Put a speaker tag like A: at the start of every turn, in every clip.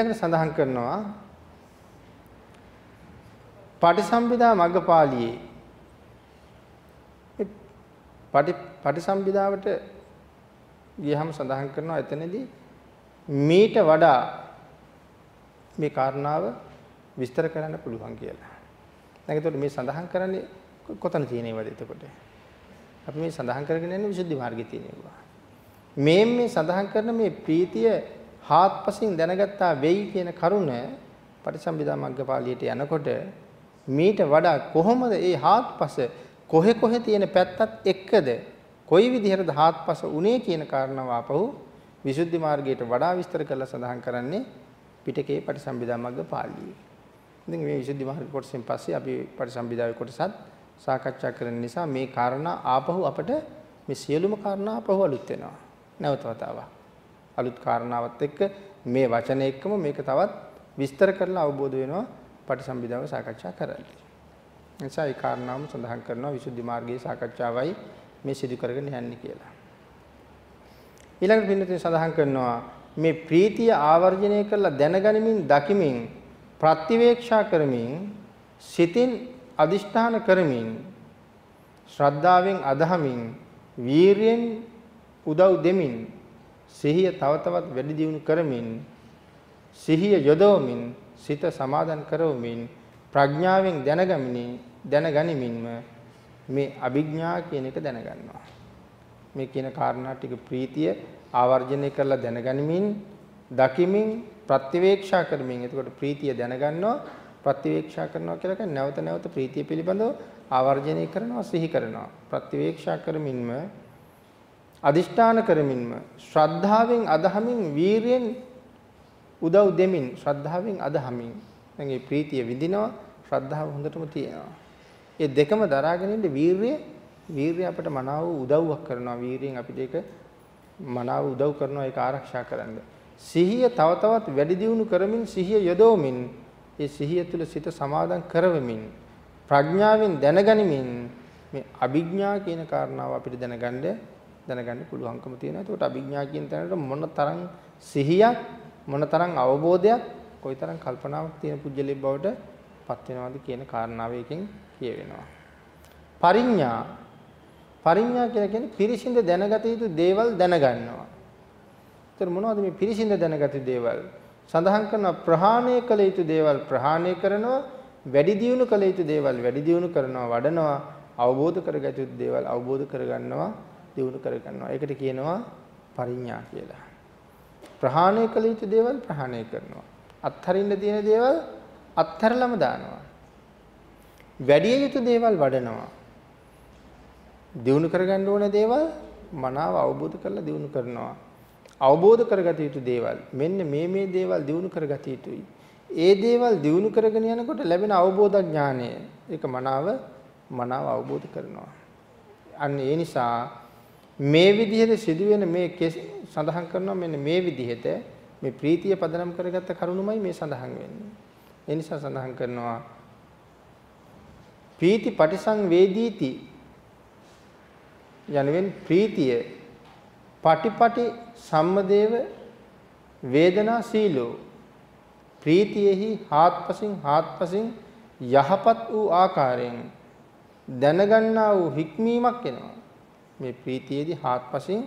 A: ඊළඟට සඳහන් කරනවා පටිසම්භිදා මග්ගපාළියේ පටි පටිසම්භිදාවට ගියහම සඳහන් කරනවා එතනදී මීට වඩා මේ කාරණාව විස්තර කරන්න පුළුවන් කියලා. දැන් එතකොට මේ සඳහන් කරන්නේ කොතන තියෙනවද එතකොට? අපි මේ සඳහන් කරගෙන යන්නේ විසුද්ධි මාර්ගයේ තියෙනවා. මේ මේ සඳහන් කරන මේ ප්‍රීතිය හාත්පසින් දැනගත්තා වෙයි කියන කරුණ පටිසම්භිදා මග්ගපාළියට යනකොට මීට වඩා කොහොමද ඒ හාත්පස කොහෙ කොහෙ තියෙන පැත්තත් එක්කද කොයි විදිහටද හාත්පස උනේ කියන කාරණාව ආපහු විසුද්ධි මාර්ගයට වඩා විස්තර කරලා සඳහන් කරන්නේ පිටකේ පටිසම්භිදා මග්ගපාළියේ. ඉතින් මේ විසුද්ධි මාර්ග කොටසෙන් පස්සේ අපි පටිසම්භිදාවේ කොටසත් සාකච්ඡා කරන නිසා මේ කාරණා ආපහු අපට මේ සියලුම කාරණා ආපහු අලුත් වෙනවා. නැවත වතාවක්. අලුත් කාරණාවත් එක්ක මේ වචන එක්කම මේක තවත් විස්තර කරලා අවබෝධ වෙනවා පටිසම්භිදාව සාකච්ඡා කරද්දී. නිසා ඒ කාරණාවම සඳහන් කරනවා විසුද්ධි මාර්ගයේ සාකච්ඡාවයි මේ සිදු කරගෙන යන්නේ කියලා. ඊළඟට පින්නතින් සඳහන් කරනවා මේ ප්‍රීතිය ආවර්ජනය කරලා දැනගනිමින් දකිමින් ප්‍රතිවේක්ෂා කරමින් සිතින් අදිෂ්ඨාන කරමින් ශ්‍රද්ධාවෙන් අදහමින් වීරියෙන් උදව් දෙමින් සිහිය තව තවත් වැඩි දියුණු කරමින් සිහිය යොදවමින් සිත සමාදන් කරවමින් ප්‍රඥාවෙන් දැනගමිනි දැනගනිමින්ම මේ අභිඥා කියන එක දැනගන්නවා. මේ කියන කාරණා ටික ප්‍රීතිය ආවර්ජනය කරලා දැනගනිමින් දකිමින් ප්‍රතිවේක්ෂා කරමින් එතකොට ප්‍රීතිය දැනගන්නවා ප්‍රතිවේක්ෂා කරනවා කියලා කියන්නේ නැවත නැවත ප්‍රීතිය පිළිබඳව ආවර්ජනය කරනවා සිහි කරනවා ප්‍රතිවේක්ෂා කරමින්ම අදිෂ්ඨාන කරමින්ම ශ්‍රද්ධාවෙන් අදහමින් වීරියෙන් උදව් දෙමින් ශ්‍රද්ධාවෙන් අදහමින්. දැන් මේ ප්‍රීතිය විඳිනවා ශ්‍රද්ධාව හොඳටම තියෙනවා. ඒ දෙකම දරාගෙන ඉන්න වීරිය වීරිය අපිට මනාව උදව්වක් කරනවා. වීරියෙන් අපිට ඒක මනාව උදව් කරනවා ඒක ආරක්ෂා කරන්න. සිහිය තව තවත් වැඩි දියුණු කරමින් සිහිය යොදවමින් ඒ සිහිය තුළ සිත සමාදන් කරවමින් ප්‍රඥාවෙන් දැනගනිමින් මේ අභිඥා කියන කාරණාව අපිට දැනගන්න දැනගන්න පුළුවන්කම තියෙනවා. ඒකට අභිඥා කියන තැනට මොන තරම් සිහියක් මොන තරම් අවබෝධයක් කොයිතරම් කල්පනාවක් තියෙන පුජ්‍යලෙක් බවට පත් වෙනවද කියන කාරණාව එකෙන් කියවෙනවා. පරිඥා පරිඥා කියලා කියන්නේ පිරිසිඳ දැනගත යුතු දේවල් දැනගන්නවා. ඒතර මොනවද මේ පිරිසිඳ දැනගත යුතු දේවල්? සඳහන් කරන ප්‍රහාණය කළ යුතු දේවල් ප්‍රහාණය කරනවා, වැඩි දියුණු කළ යුතු දේවල් වැඩි දියුණු කරනවා, වඩනවා, අවබෝධ කරගත යුතු දේවල් අවබෝධ කරගන්නවා, දියුණු කරගන්නවා. ඒකට කියනවා පරිඥා කියලා. ප්‍රහාණය කළ යුතු දේවල් ප්‍රහාණය කරනවා. අත්හරින්න තියෙන දේවල් අත්හැරලම දානවා. වැඩි යුතු දේවල් වඩනවා. දියුණු කරගන්න ඕන දේවල් මනාව අවබෝධ කරලා දියුණු කරනවා. අවබෝධ කරගත යුතු දේවල් මෙන්න මේ මේ දේවල් දියුණු කරගත යුතුයි. ඒ දේවල් දියුණු කරගෙන යනකොට ලැබෙන අවබෝධ ඥානය ඒක මනාව මනාව අවබෝධ කරනවා. අන්න ඒ නිසා මේ විදිහට සිදුවෙන මේ සඳහන් කරනවා මෙන්න මේ විදිහට මේ ප්‍රීතිය පදනම් කරගත්ත කරුණුමයි මේ සඳහන් වෙන්නේ. ඒ නිසා සඳහන් කරනවා ප්‍රීති පටිසංවේදීති යනුවෙන් ප්‍රීතිය පටිපටි සම්මදේව වේදනා සීලෝ ප්‍රීතියෙහි හාත්පසින් හාත්පසින් යහපත් වූ ආකාරයෙන් දැනගන්නා වූ හික්මීමක් එනවා මේ ප්‍රීතියේදී හාත්පසින්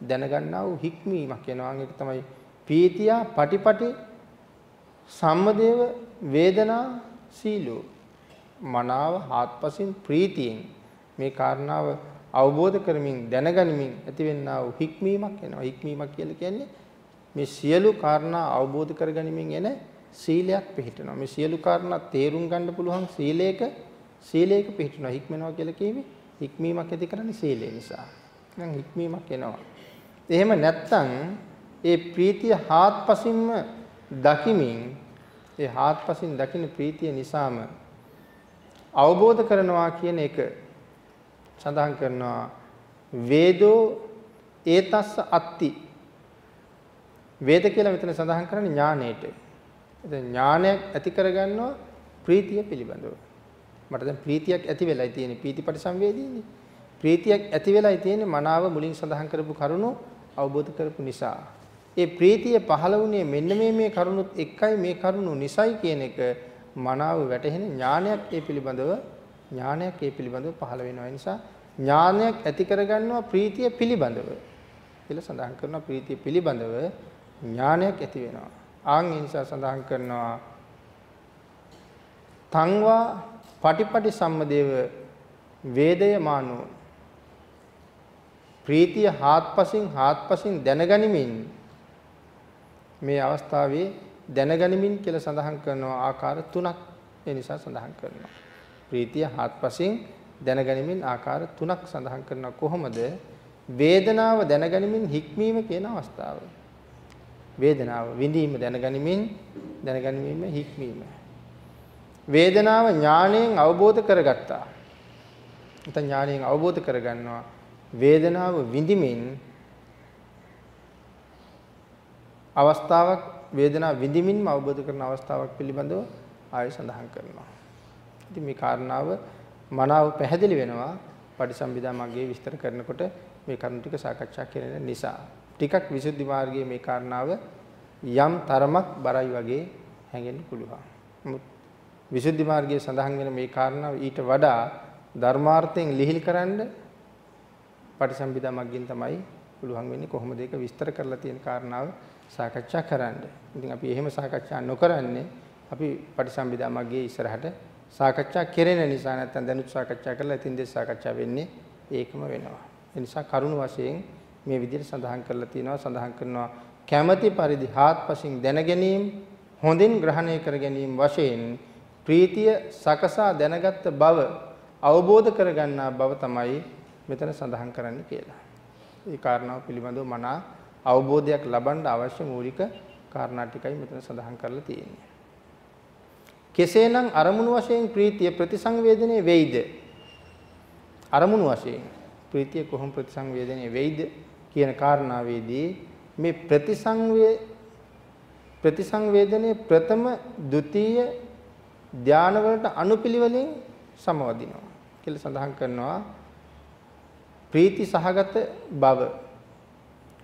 A: දැනගන්නා වූ හික්මීමක් එනවා ඒක තමයි ප්‍රීතිය පටිපටි සම්මදේව වේදනා සීලෝ මනාව හාත්පසින් ප්‍රීතියෙන් මේ කාරණාව අවබෝධ කරමින් දැනගනිමින් ඇතිවෙනා වූ හික්මීමක් එනවා. හික්මීමක් කියලා කියන්නේ මේ සියලු කාරණා අවබෝධ කරගනිමින් එන සීලයක් පිළිටනවා. මේ සියලු කාරණා තේරුම් ගන්න පුළුවන් සීලයක සීලයක පිළිටනවා. හික්මනවා කියලා කිව්වේ හික්මීමක් ඇති කරන්නේ සීලය නිසා. දැන් හික්මීමක් එනවා. එහෙම නැත්තම් ඒ ප්‍රීතිය හාත්පසින්ම දකිමින් ඒ හාත්පසින් දකින ප්‍රීතිය නිසාම අවබෝධ කරනවා කියන එක සඳහන් කරනවා වේදෝ ඒතස්ස අත්ති වේද කියලා මෙතන සඳහන් කරන්නේ ඥාණයට. එතන ඥානයක් ඇති කරගන්නවා ප්‍රීතිය පිළිබඳව. මට දැන් ප්‍රීතියක් ඇති වෙලයි තියෙන්නේ පීතිපටි සංවේදීනේ. ප්‍රීතියක් ඇති වෙලයි තියෙන්නේ මනාව මුලින් සඳහන් කරපු කරුණු අවබෝධ කරපු නිසා. ඒ ප්‍රීතිය පහළ වුණේ මෙන්න මේ මේ කරුණුත් එක්කයි මේ කරුණු නිසයි කියන එක මනාව වැටහෙන ඥානයක් ඒ පිළිබඳව ඥානයක් ඒ පිළිබඳව පහළ වෙනවා. ඒ නිසා ඥානයක් ඇති කරගන්නවා ප්‍රීතිය පිළිබඳව. කියලා සඳහන් කරනවා ප්‍රීතිය පිළිබඳව ඥානයක් ඇති වෙනවා. ආන් ඒ නිසා සඳහන් කරනවා තංවා පටිපටි සම්මදේව වේදයමානෝ ප්‍රීතිය හාත්පසින් හාත්පසින් දැනගනිමින් මේ අවස්ථාවේ දැනගනිමින් කියලා සඳහන් කරනවා ආකාර තුනක්. ඒ නිසා සඳහන් කරනවා. ප්‍රීතිය හාත්පසින් දැනගනිමින් ආකාර තුනක් සඳහන් කරනවා. කොහොමද? වේදනාව දැනගනිමින් හික්මීම කියන අවස්ථාව. වේදනාව විඳීම දැනගනිමින් දැනගනිමින් හික්මීම. වේදනාව ඥාණයෙන් අවබෝධ කරගත්තා නැත්නම් ඥාණයෙන් අවබෝධ කරගන්නවා වේදනාව විඳිමින් අවස්ථාවක් වේදනාව විඳිමින්ම අවබෝධ කරන අවස්ථාවක් පිළිබඳව ආයෙ සඳහන් කරනවා. ඉතින් මේ කාරණාව මනාව පැහැදිලි වෙනවා පටිසම්භිදා මග්ගේ විස්තර කරනකොට මේ කරුණු ටික සාකච්ඡා කරන නිසා. ටිකක් විසුද්ධි මාර්ගයේ මේ කාරණාව යම් තරමක් බරයි වගේ හැඟෙන්න පුළුවන්. නමුත් විසුද්ධි මාර්ගයේ සඳහන් වෙන මේ කාරණාව ඊට වඩා ධර්මාර්ථයෙන් ලිහිල් කරන්න පටිසම්භිදා මග්ගෙන් තමයි පුළුවන් වෙන්නේ කොහොමද ඒක විස්තර කරලා තියෙන කාරණාව සාකච්ඡා කරන්න. ඉතින් අපි එහෙම සාකච්ඡා නොකරන්නේ අපි පටිසම්භිදා මග්ගේ ඉස්සරහට සාකච්ඡා කෙරෙන නිසා නැත්නම් දැනුත් සාකච්ඡා කරලා ඉතින් දෙස් සාකච්ඡා වෙන්නේ ඒකම වෙනවා. ඒ නිසා කරුණ වශයෙන් මේ විදිහට සඳහන් කරලා තියෙනවා සඳහන් කරනවා කැමැති පරිදි හාත්පසින් දැන ගැනීම හොඳින් ග්‍රහණය කර ගැනීම වශයෙන් ප්‍රීතිය සකසා දැනගත් බව අවබෝධ කරගන්නා බව තමයි මෙතන සඳහන් කරන්න කියලා. ඒ කාරණාව පිළිබඳව මනා අවබෝධයක් ලබන්න අවශ්‍ය මූලික කාරණා ටිකයි මෙතන සඳහන් කරලා තියෙන්නේ. කෙසේනම් අරමුණු වශයෙන් ප්‍රීතිය ප්‍රතිසංවේදනයේ වෙයිද? අරමුණු වශයෙන් ප්‍රීතිය කොහොම ප්‍රතිසංවේදනයේ වෙයිද කියන කාරණාවේදී මේ ප්‍රතිසංවේ ප්‍රතිසංවේදනයේ ප්‍රථම, ဒု ධානවලට අනුපිළිවෙලින් සමවදිනවා. කියලා සඳහන් කරනවා ප්‍රීති සහගත බව.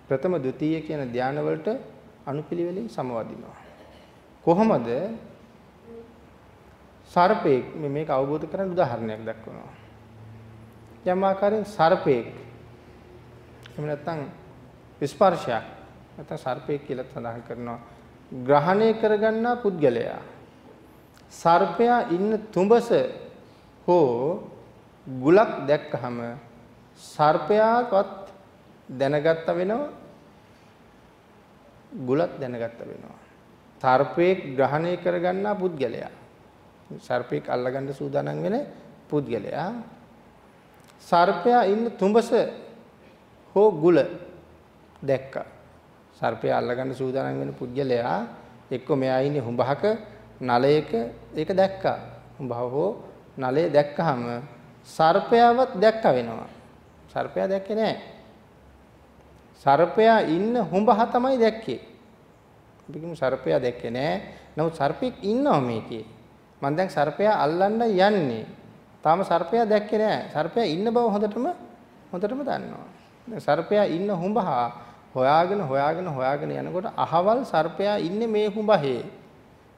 A: ප්‍රථම ද්විතීය කියන ධානවලට අනුපිළිවෙලින් සමවදිනවා. කොහොමද? සර්පෙක් මේක අවබෝධ කරගන්න උදාහරණයක් දක්වනවා. යම් ආකාරයෙන් සර්පෙක් එහෙම නැත්නම් ස්පර්ශයක් නැත්නම් සර්පෙක් කියලා සඳහන් කරනවා. ග්‍රහණය කරගන්නා පුද්ගලයා. සර්පයා ඉන්න තුඹස හෝ ගුලක් දැක්කහම සර්පයාවත් දැනගත්ත වෙනවා? ගුලත් දැනගත්ත වෙනවා. සර්පෙක් ග්‍රහණය කරගන්නා පුද්ගලයා. සර්පෙක් අල්ලගන්න සූදානම් වෙන පුද්ගලයා. සර්පයා ඉන්න තුඹස හෝ ගුල දැක්කා. සර්පයා අල්ලගන්න සූදානම් වෙන පුද්ගලයා එක්ක මෙයා ඉන්නේ හුඹහක නලයක ඒක දැක්කා හුඹහ හෝ නලය දැක්කහම සර්පයාවත් දැක්ක වෙනවා සර්පයා දැක්කේ නැහැ. සර්පයා ඉන්න හුඹහ තමයි දැක්කේ. අපි කියමු සර්පයා දැක්කේ නැහැ. නමුත් සර්පෙක් ඉන්නවා මේකේ. මම දැන් සර්පයා අල්ලන්න යන්නේ. තාම සර්පයා දැක්කේ නැහැ. සර්පයා ඉන්න බව හොඳටම හොඳටම දන්නවා. දැන් සර්පයා ඉන්න හුඹහ හොයාගෙන හොයාගෙන හොයාගෙන යනකොට අහවල් සර්පයා ඉන්නේ මේ හුඹහේ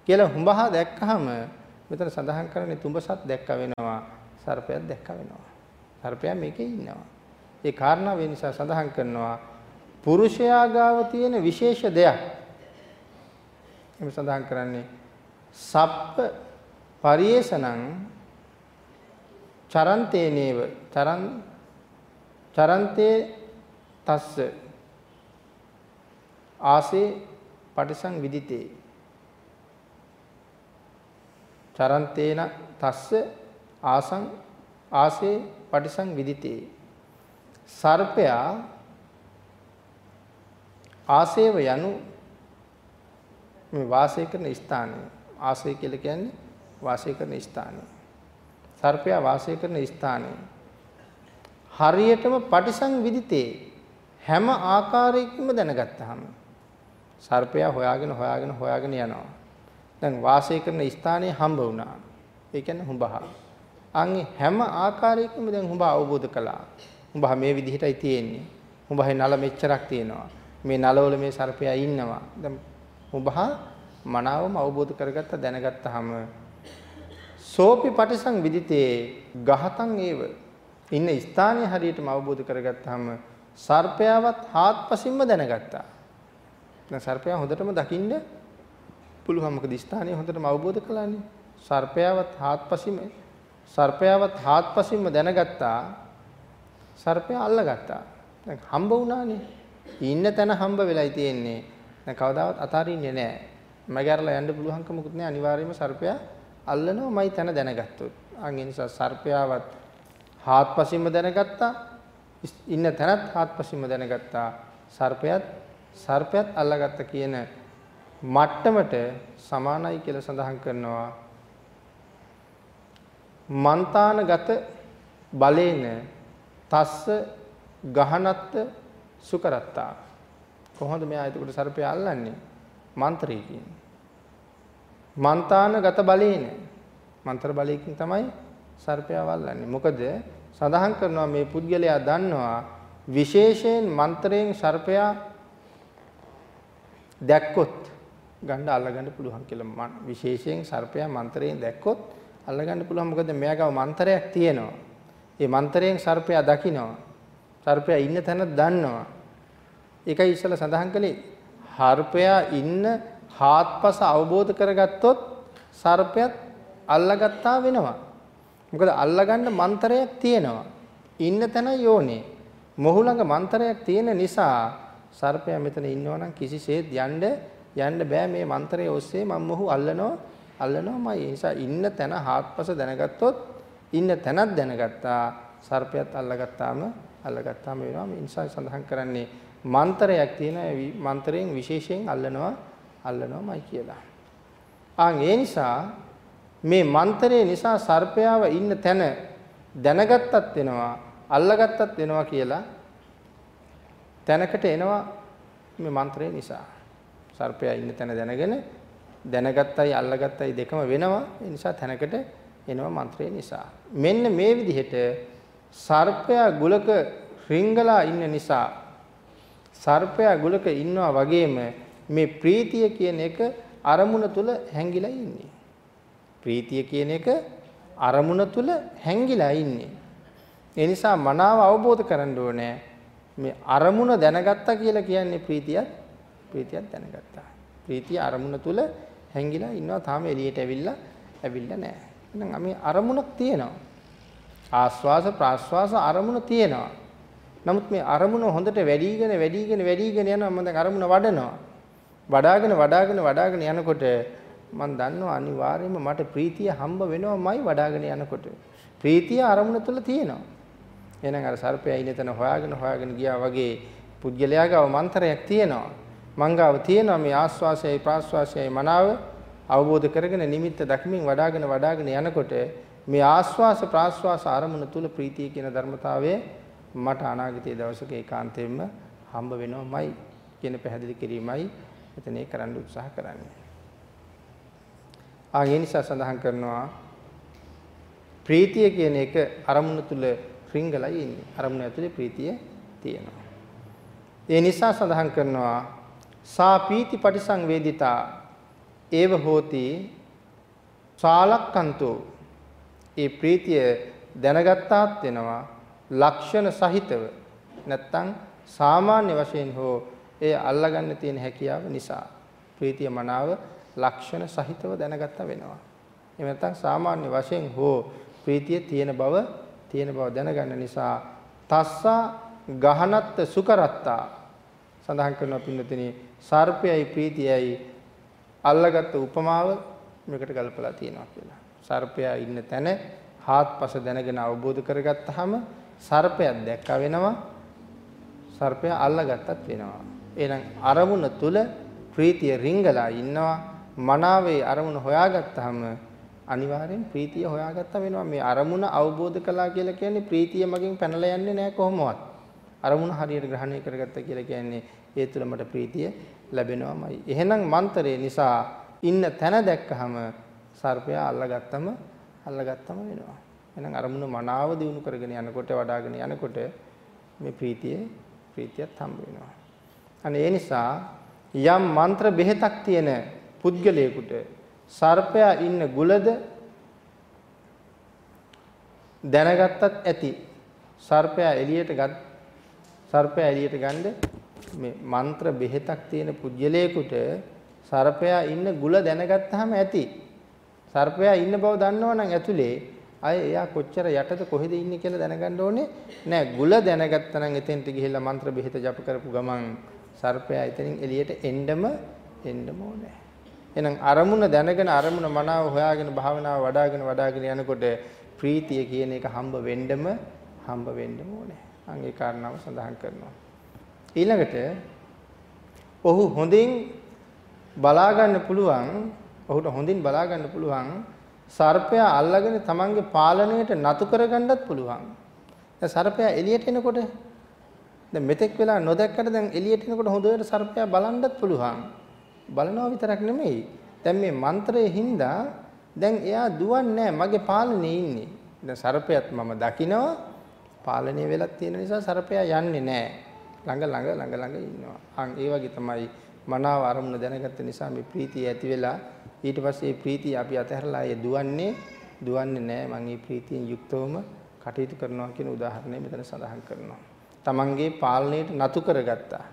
A: කියලා හුඹහ දැක්කහම මෙතන සඳහන් කරන්නේ තුඹසත් දැක්ක වෙනවා සර්පයක් දැක්ක වෙනවා. සර්පයා මේකේ ඉන්නවා. ඒ කාරණාව ඒ නිසා සඳහන් කරනවා පුරුෂයා ගාව තියෙන විශේෂ දෙයක්. එමෙ සඳහන් කරන්නේ සප්ප පරියේෂණං චරන්තේනේව චරන් චරන්තේ තස්ස ආසේ පටිසං විදිතේ චරන්තේන තස්ස ආසං ආසේ පටිසං විදිතේ. සර්පයා ආසේව යනු මේ වාසය කරන ස්ථානය. ආසය කියලා කියන්නේ වාසය කරන ස්ථානය. සර්පයා වාසය කරන ස්ථානය. හරියටම පටිසංවිදිතේ හැම ආකාරයකින්ම දැනගත්තාම සර්පයා හොයාගෙන හොයාගෙන හොයාගෙන යනවා. දැන් වාසය කරන ස්ථානය හම්බ වුණා ඒ කියන්නේ හුඹහ අන්ගේ හැම ආකාරයකින්ම දැන් හුඹ අවබෝධ කළා උඹ මේ විදිහටයි තියෙන්නේ. උඹ නල මෙච්චරක් තියෙනවා. මේ නලවල මේ සර්පයා ඉන්නවා. දැන් උඹහා මනාවම අවබෝධ කරගත්ත දැනගත්තාම සෝපි පටිසං විදිතේ ගහතන් ඒව ඉන්න ස්ථානයේ හරියටම අවබෝධ කරගත්තාම සර්පයාවත් හාත්පසින්ම දැනගත්තා. දැන් සර්පයා හොඳටම දකින්න පුළුවන් මොකද ස්ථානය හොඳටම අවබෝධ කළානේ. සර්පයාවත් හාත්පසින්ම සර්පයාවත් හාත්පසින්ම දැනගත්තා. සර්පයා අල්ලගත්තා. දැන් හම්බ වුණානේ. ඉන්න තැන හම්බ වෙලයි තියෙන්නේ. දැන් කවදාවත් අතාරින්නේ නැහැ. මගහැරලා යන්න පුළුවන්කමකුත් නැහැ. අනිවාර්යයෙන්ම සර්පයා අල්ලනවාමයි තැන දැනගත්තොත්. අන් ඒ නිසා සර්පයාවත් හාත්පසින්ම දැනගත්තා. ඉන්න තැනත් හාත්පසින්ම දැනගත්තා. සර්පයත් සර්පයත් අල්ලගත්ත කියන මට්ටමට සමානයි කියලා සඳහන් කරනවා. මන්තානගත බලේන තස්ස ගහනත්ත සුකරත්තා. කොහොමද මෙයා එතකොට සර්පය අල්ලන්නේ? මන්ත්‍රයකින් මන්තානගත බලේන. මන්ත්‍ර බලයකින් තමයි සර්පය වල්ලන්නේ. මොකද සඳහන් කරනවා මේ පුද්ගලයා දන්නවා විශේෂයෙන් මන්ත්‍රයෙන් සර්පයා දැක්කොත් ගන්න අල්ලගන්න පුළුවන් කියලා විශේෂයෙන් සර්පයා මන්ත්‍රයෙන් දැක්කොත් අල්ලගන්න පුළුවන්. මොකද මෙයාගව මන්ත්‍රයක් තියෙනවා. ඒ මන්ත්‍රයෙන් සර්පයා දකිනවා. සර්පයා ඉන්න තැන දන්නවා. ඒකයි ඉස්සලා සඳහන් කළේ. හර්පයා ඉන්න හාත්පස අවබෝධ කරගත්තොත් සර්පයත් අල්ලගත්තා වෙනවා. මොකද අල්ලගන්න මන්ත්‍රයක් තියෙනවා. ඉන්න තැන යෝනේ. මොහු ළඟ මන්ත්‍රයක් තියෙන නිසා සර්පයා මෙතන ඉන්නවා නම් කිසිසේත් යන්න යන්න බෑ මේ මන්ත්‍රය ඔස්සේ මම මොහු අල්ලනවා අල්ලනවාමයි. ඒ නිසා ඉන්න තැන හාත්පස දැනගත්තොත් ඉන්න තැනක් දැනගත්තා සර්පයත් අල්ලගත්තාම අල්ලගත්තාම වෙනවා. මේ නිසා සඳහන් කරන්නේ මන්ත්‍රයක් තියෙන මන්ත්‍රයෙන් විශේෂයෙන් අල්ලනවා අල්ලනවාමයි කියලා. ආන් ඒ නිසා මේ මන්තරේ නිසා සර්පයාව ඉන්න තැන දැනගත්තත් වෙනවා අල්ලගත්තත් වෙනවා කියලා තැනකට එනවා මේ මන්ත්‍රේ නිසා සර්පයා ඉන්න තැන දැනගෙන දැනගත්තයි අල්ලගත්තයි දෙකම වෙනවා. ඒ නිසා තැනකට එනවා මන්ත්‍රේ නිසා. මෙන්න මේ විදිහට සර්පයා ගුලක රිංගලා ඉන්න නිසා සර්පයා ගුලක ඉන්නවා වගේම මේ ප්‍රීතිය කියන එක අරමුණ තුල හැංගිලා ඉන්නේ. ප්‍රීතිය කියන එක අරමුණ තුල හැංගිලා ඉන්නේ. ඒ නිසා මනාව අවබෝධ කරගන්න ඕනේ. මේ අරමුණ දැනගත්තා කියලා කියන්නේ ප්‍රීතියත් ප්‍රීතියත් දැනගත්තා. ප්‍රීතිය අරමුණ තුල හැංගිලා ඉන්නවා තාම එළියට ඇවිල්ලා ඇවිල්ලා නැහැ. එහෙනම් මේ අරමුණක් තියෙනවා. ආස්වාස ප්‍රාස්වාස අරමුණ තියෙනවා. නමුත් මේ අරමුණ හොඳට වැඩිගෙන වැඩිගෙන වැඩිගෙන යනවා මම දැන් අරමුණ වඩනවා. වඩාගෙන වඩාගෙන වඩාගෙන යනකොට මම දන්නවා අනිවාර්යයෙන්ම මට ප්‍රීතිය හම්බ වෙනවමයි වඩාගෙන යනකොට. ප්‍රීතිය අරමුණ තුල තියෙනවා. එහෙනම් අර සර්පයා ඉන්න තැන හොයාගෙන හොයාගෙන ගියා වගේ පුජ්‍යලයාගව මන්ත්‍රයක් තියෙනවා. මංගාව තියෙනවා මේ ආස්වාසයයි ප්‍රාස්වාසයයි මනාව අවබෝධ කරගෙන නිමිත්ත දක්මින් වඩාගෙන වඩාගෙන යනකොට මේ ආස්වාස ප්‍රාස්වාස අරමුණ තුල ප්‍රීතිය කියන ධර්මතාවය මට අනාගතයේ දවසක ඒකාන්තයෙන්ම හම්බ වෙනවමයි කියන පැහැදිලි කිරීමයි මෙතන කරන්න උත්සාහ කරන්නේ. ආ ඒ නිසා සඳහන් කරනවා ප්‍රීතිය කියන එක අරමුණ තුල රිංගලා ඉන්නේ. අරමුණ ඇතුලේ ප්‍රීතිය තියෙනවා. ඒ නිසා සඳහන් කරනවා සා පීති පටිසංවේදිතා ඒව හෝති සාලක්කන්තෝ. ඒ ප්‍රීතිය දැනගත්තාත් වෙනවා ලක්ෂණ සහිතව. නැත්තම් සාමාන්‍ය වශයෙන් හෝ ඒ අල්ලගන්න තියෙන හැකියාව නිසා. ප්‍රීතිය මනාව ලක්ෂණ සහිතව දැනගත්ත වෙනවා. එහෙම නැත්නම් සාමාන්‍ය වශයෙන් හෝ ප්‍රීතිය තියෙන බව තියෙන බව දැනගන්න නිසා තස්සා ගහනත්ත සුකරත්තා. සඳහන් කරනවා පින්නතිනේ සර්පයයි ප්‍රීතියයි අල්ලගත්තු උපමාව මේකට ගලපලා තියෙනවා කියලා. සර්පයා ඉන්න තැන හාත්පස දැනගෙන අවබෝධ කරගත්තාම සර්පයක් දැක්ක වෙනවා. සර්පයා අල්ලගත්තත් වෙනවා. එහෙනම් අරමුණ තුල ප්‍රීතිය රිංගලා ඉන්නවා. මනාවේ අරමුණ හොයාගත්තාම අනිවාර්යෙන් ප්‍රීතිය හොයාගත්තා වෙනවා. මේ අරමුණ අවබෝධ කළා කියලා කියන්නේ ප්‍රීතිය මගෙන් පැනලා යන්නේ නැහැ කොහොමවත්. අරමුණ හරියට ග්‍රහණය කරගත්තා කියලා කියන්නේ ඒ තුළ මට ප්‍රීතිය ලැබෙනවාමයි. එහෙනම් මන්තරේ නිසා ඉන්න තැන දැක්කහම සර්පයා අල්ලගත්තම අල්ලගත්තම වෙනවා. එහෙනම් අරමුණ මනාව දිනු කරගෙන යනකොට වඩාගෙන යනකොට මේ ප්‍රීතිය ප්‍රීතියත් හම්බ වෙනවා. අනේ ඒ නිසා යම් මන්ත්‍ර බෙහෙතක් තියෙන පුද්ගලයෙකුට සර්පයා ඉන්න ගුලද දැනගත්තත් ඇති. සර්පයා එළියට ගත් සර්පයා එළියට ගන්න මේ මන්ත්‍ර බෙහෙතක් තියෙන පුජ්‍යලයකට සර්පයා ඉන්න ගුල දැනගත්තාම ඇති. සර්පයා ඉන්න බව දන්නවනම් ඇතුලේ අය එයා කොච්චර යටද කොහෙද ඉන්නේ කියලා දැනගන්න ඕනේ නෑ. ගුල දැනගත්තා නම් එතෙන්ට ගිහිල්ලා මන්ත්‍ර බෙහෙත ජප කරපු ගමන් සර්පයා එතනින් එළියට එන්නම එන්නම ඕනේ. එහෙනම් අරමුණ දැනගෙන අරමුණ මනාව හොයාගෙන භාවනාව වඩාගෙන වඩාගෙන යනකොට ප්‍රීතිය කියන එක හම්බ වෙන්නම හම්බ වෙන්නම ඕනේ. අන් ඒ කාරණාව සඳහන් කරනවා. ඊළඟට ඔහු හොඳින් බලා ගන්න පුළුවන් ඔහුට හොඳින් බලා ගන්න පුළුවන් සර්පයා අල්ලගෙන තමන්ගේ පාලනයට නතු කරගන්නත් පුළුවන්. දැන් සර්පයා එළියට එනකොට දැන් මෙතෙක් වෙලා නොදැක්කට දැන් එළියට එනකොට හොඳට සර්පයා බලන්නත් පුළුවන්. බලනවා විතරක් නෙමෙයි. දැන් මේ මන්ත්‍රයේ හින්දා දැන් එයා දුවන්නේ මගේ පාලනේ ඉන්නේ. දැන් සර්පයත් මම දකිනවා පාලනය වෙලක් තියෙන නිසා සර්පයා යන්නේ නැහැ. ළඟ ළඟ ළඟ ළඟ ඉන්නවා. අන් ඒ වගේ තමයි මනාව අරමුණ දැනගත්ත නිසා මේ ප්‍රීතිය ඇති වෙලා ඊට පස්සේ මේ ප්‍රීතිය අපි අතහැරලා ඒ දුවන්නේ දුවන්නේ නැහැ. මම මේ ප්‍රීතියෙන් යුක්තවම කටයුතු කරනවා කියන උදාහරණය මෙතන සඳහන් කරනවා. තමන්ගේ පාලනයට නතු කරගත්තා.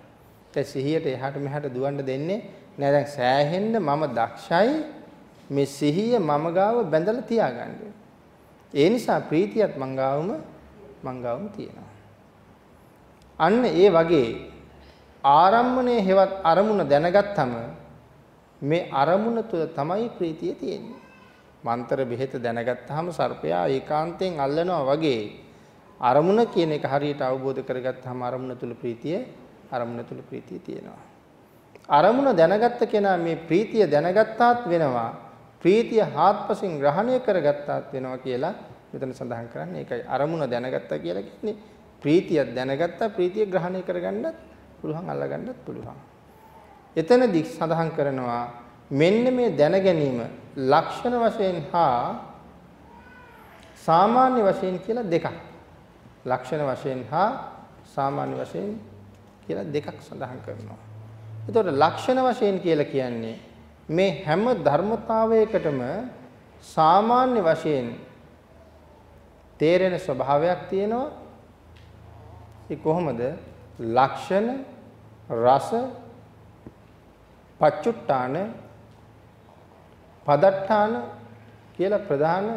A: ඒ සිහියට එහාට මෙහාට දුවන්න දෙන්නේ නෑ දැන් සෑහෙන්න මම දක්ෂයි මේ සිහිය මම ගාව බැඳලා තියාගන්න. ඒ නිසා ප්‍රීතියත් මං ගාවම මං ගාවම තියෙනවා. අන්න ඒ වගේ ආරම්මණය හෙවත් අරමුණ දැනගත්තම මේ අරමුණ තුළ තමයි ප්‍රීතිය තියෙන්නේ. මන්තර බෙහෙත දැනගත්තාම සර්පයා ඒකාන්තයෙන් අල්ලනවා වගේ අරමුණ කියන එක හරියට අවබෝධ කරගත්තාම අරමුණ තුළ ප්‍රීතිය අරමුණ තුළ ප්‍රීතිය තියෙනවා. අරමුණ දැනගත්ත කෙනා මේ ප්‍රීතිය දැනගත්තාත් වෙනවා ප්‍රීතිය හාත්පසින් ග්‍රහණය කරගත්තාත් වෙනවා කියලා මෙතන සඳහන් කරන්නේ ඒකයි අරමුණ දැනගත්තා කියලා කියන්නේ ප්‍රීතියක් දැනගත්තා ප්‍රීතිය ග්‍රහණය කරගන්නත් පුළුවන් අල්ලගන්නත් පුළුවන්. එතනදී සඳහන් කරනවා මෙන්න මේ දැන ගැනීම ලක්ෂණ වශයෙන් හා සාමාන්‍ය වශයෙන් කියලා දෙකක්. ලක්ෂණ වශයෙන් හා සාමාන්‍ය වශයෙන් කියලා දෙකක් සඳහන් කරනවා. එතකොට ලක්ෂණ වශයෙන් කියලා කියන්නේ මේ හැම ධර්මතාවයකටම සාමාන්‍ය වශයෙන් තේරෙන ස්වභාවයක් තියෙනවා. ඒ කොහොමද? ලක්ෂණ රස පච්චුට්ටාන පදට්ටාන කියලා ප්‍රධාන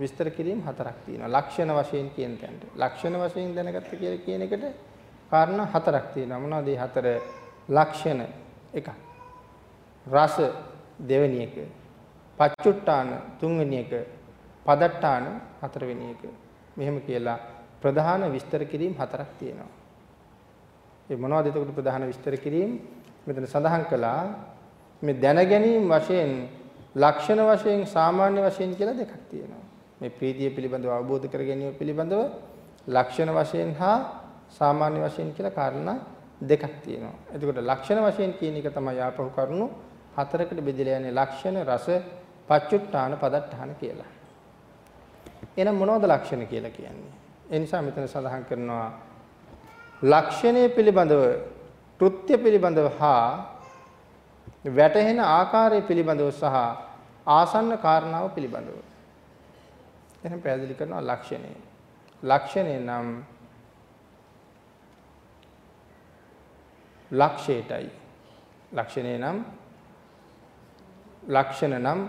A: විස්තර කිරීම හතරක් තියෙනවා. ලක්ෂණ වශයෙන් කියන තැනට. ලක්ෂණ වශයෙන් දැනගත්ත කියලා කියන එකට කාරණා හතරක් තියෙනවා. මොනවද මේ හතර? ලක්ෂණ එකක්. රස දෙවෙනි එක. පච්චුට්ටාන තුන්වෙනි එක. පදට්ටාන හතරවෙනි එක. මෙහෙම කියලා ප්‍රධාන විස්තර කිරීම හතරක් තියෙනවා. ඒ මොනවද එතකොට ප්‍රධාන විස්තර කිරීම? මෙතන සඳහන් කළා මේ දැන ගැනීම වශයෙන් ලක්ෂණ වශයෙන් සාමාන්‍ය වශයෙන් කියලා දෙකක් තියෙනවා. මේ ප්‍රීතිය පිළිබඳව අවබෝධ කර ගැනීම පිළිබඳව ලක්ෂණ වශයෙන් හා සාමාන්‍ය වශයෙන් කියලා කාරණා දෙකක් තියෙනවා. එතකොට ලක්ෂණ වශයෙන් කියන එක තමයි ආපහු කරුණු හතරකට බෙදලා යන්නේ ලක්ෂණ රස පච්චුට්ටාන පදට්ටාන කියලා. එහෙනම් මොනවද ලක්ෂණ කියලා කියන්නේ? ඒ නිසා මෙතන සඳහන් කරනවා ලක්ෂණය පිළිබඳව කෘත්‍ය පිළිබඳව හා වැටහෙන ආකාරය පිළිබඳව සහ ආසන්න කාරණාව පිළිබඳව. එහෙනම් පැහැදිලි කරනවා ලක්ෂණය. ලක්ෂණය නම් ලක්ෂයටයි. ලක්ෂණය නම් ලක්ෂණ නම්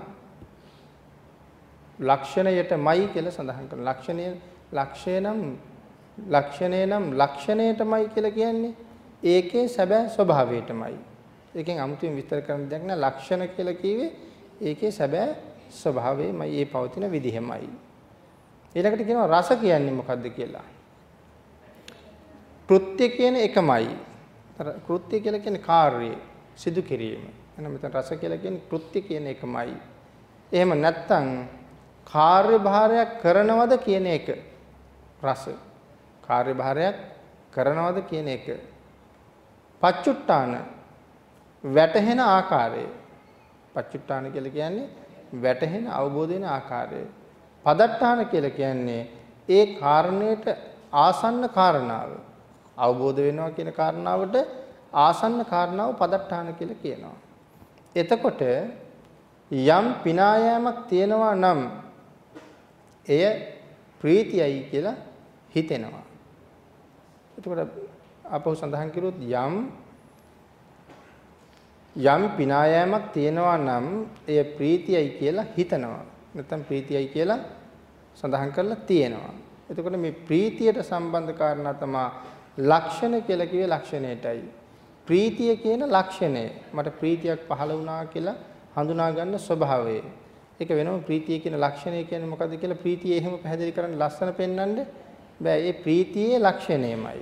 A: ලක්ෂණයටමයි කියලා සඳහන් කරනවා. ලක්ෂණය ලක්ෂය නම් ලක්ෂණය නම් ලක්ෂණයටමයි කියලා කියන්නේ ඒකේ සැබෑ ස්වභාවයටමයි. ඒකෙන් අමුතුවෙන් විස්තර කරන්න දෙයක් නෑ. ලක්ෂණ කියලා කිව්වේ ඒකේ සැබෑ ස්වභාවයමයි ඒ පවතින විදිහමයි. ඊළඟට කියනවා රස කියන්නේ මොකද්ද කියලා. කෘත්‍ය කියන එකමයි. කෘත්‍ය කියලා කියන්නේ කාර්යය සිදු කිරීම. එහෙනම් මෙතන රස කියලා කියන්නේ කෘත්‍ය කියන එකමයි. එහෙම නැත්නම් කාර්යභාරයක් කරනවද කියන එක රස. කාර්යභාරයක් කරනවද කියන එක. පච්චුට්ටාන වැටහෙන ආකාරය. පච්චුට්ටාන කියලා කියන්නේ වැටහෙන අවබෝධ වෙන ආකාරය. පදට්ටාන කියලා කියන්නේ ඒ කාරණයට ආසන්න කාරණාව. අවබෝධ වෙනවා කියන කාරණාවට ආසන්න කාරණාව පදට්ඨාන කියලා කියනවා. එතකොට යම් පිනායෑමක් තියෙනවා නම් එය ප්‍රීතියයි කියලා හිතෙනවා. එතකොට අපහු සඳහන් කරුවොත් යම් යම් පිනායෑමක් තියෙනවා නම් එය ප්‍රීතියයි කියලා හිතනවා. නැත්නම් ප්‍රීතියයි කියලා සඳහන් කරලා තියෙනවා. එතකොට මේ ප්‍රීතියට සම්බන්ධ කාරණා තමයි ලක්ෂණ කියලා කිව්වේ ලක්ෂණයටයි. ප්‍රීතිය කියන ලක්ෂණය. මට ප්‍රීතියක් පහළ වුණා කියලා හඳුනා ගන්න ස්වභාවය. ඒක වෙනම ප්‍රීතිය කියන ලක්ෂණය කියන්නේ මොකද්ද කියලා ප්‍රීතිය එහෙම පැහැදිලි කරන්න ලස්සන පෙන්වන්න බෑ. ඒ ප්‍රීතියේ ලක්ෂණයමයි.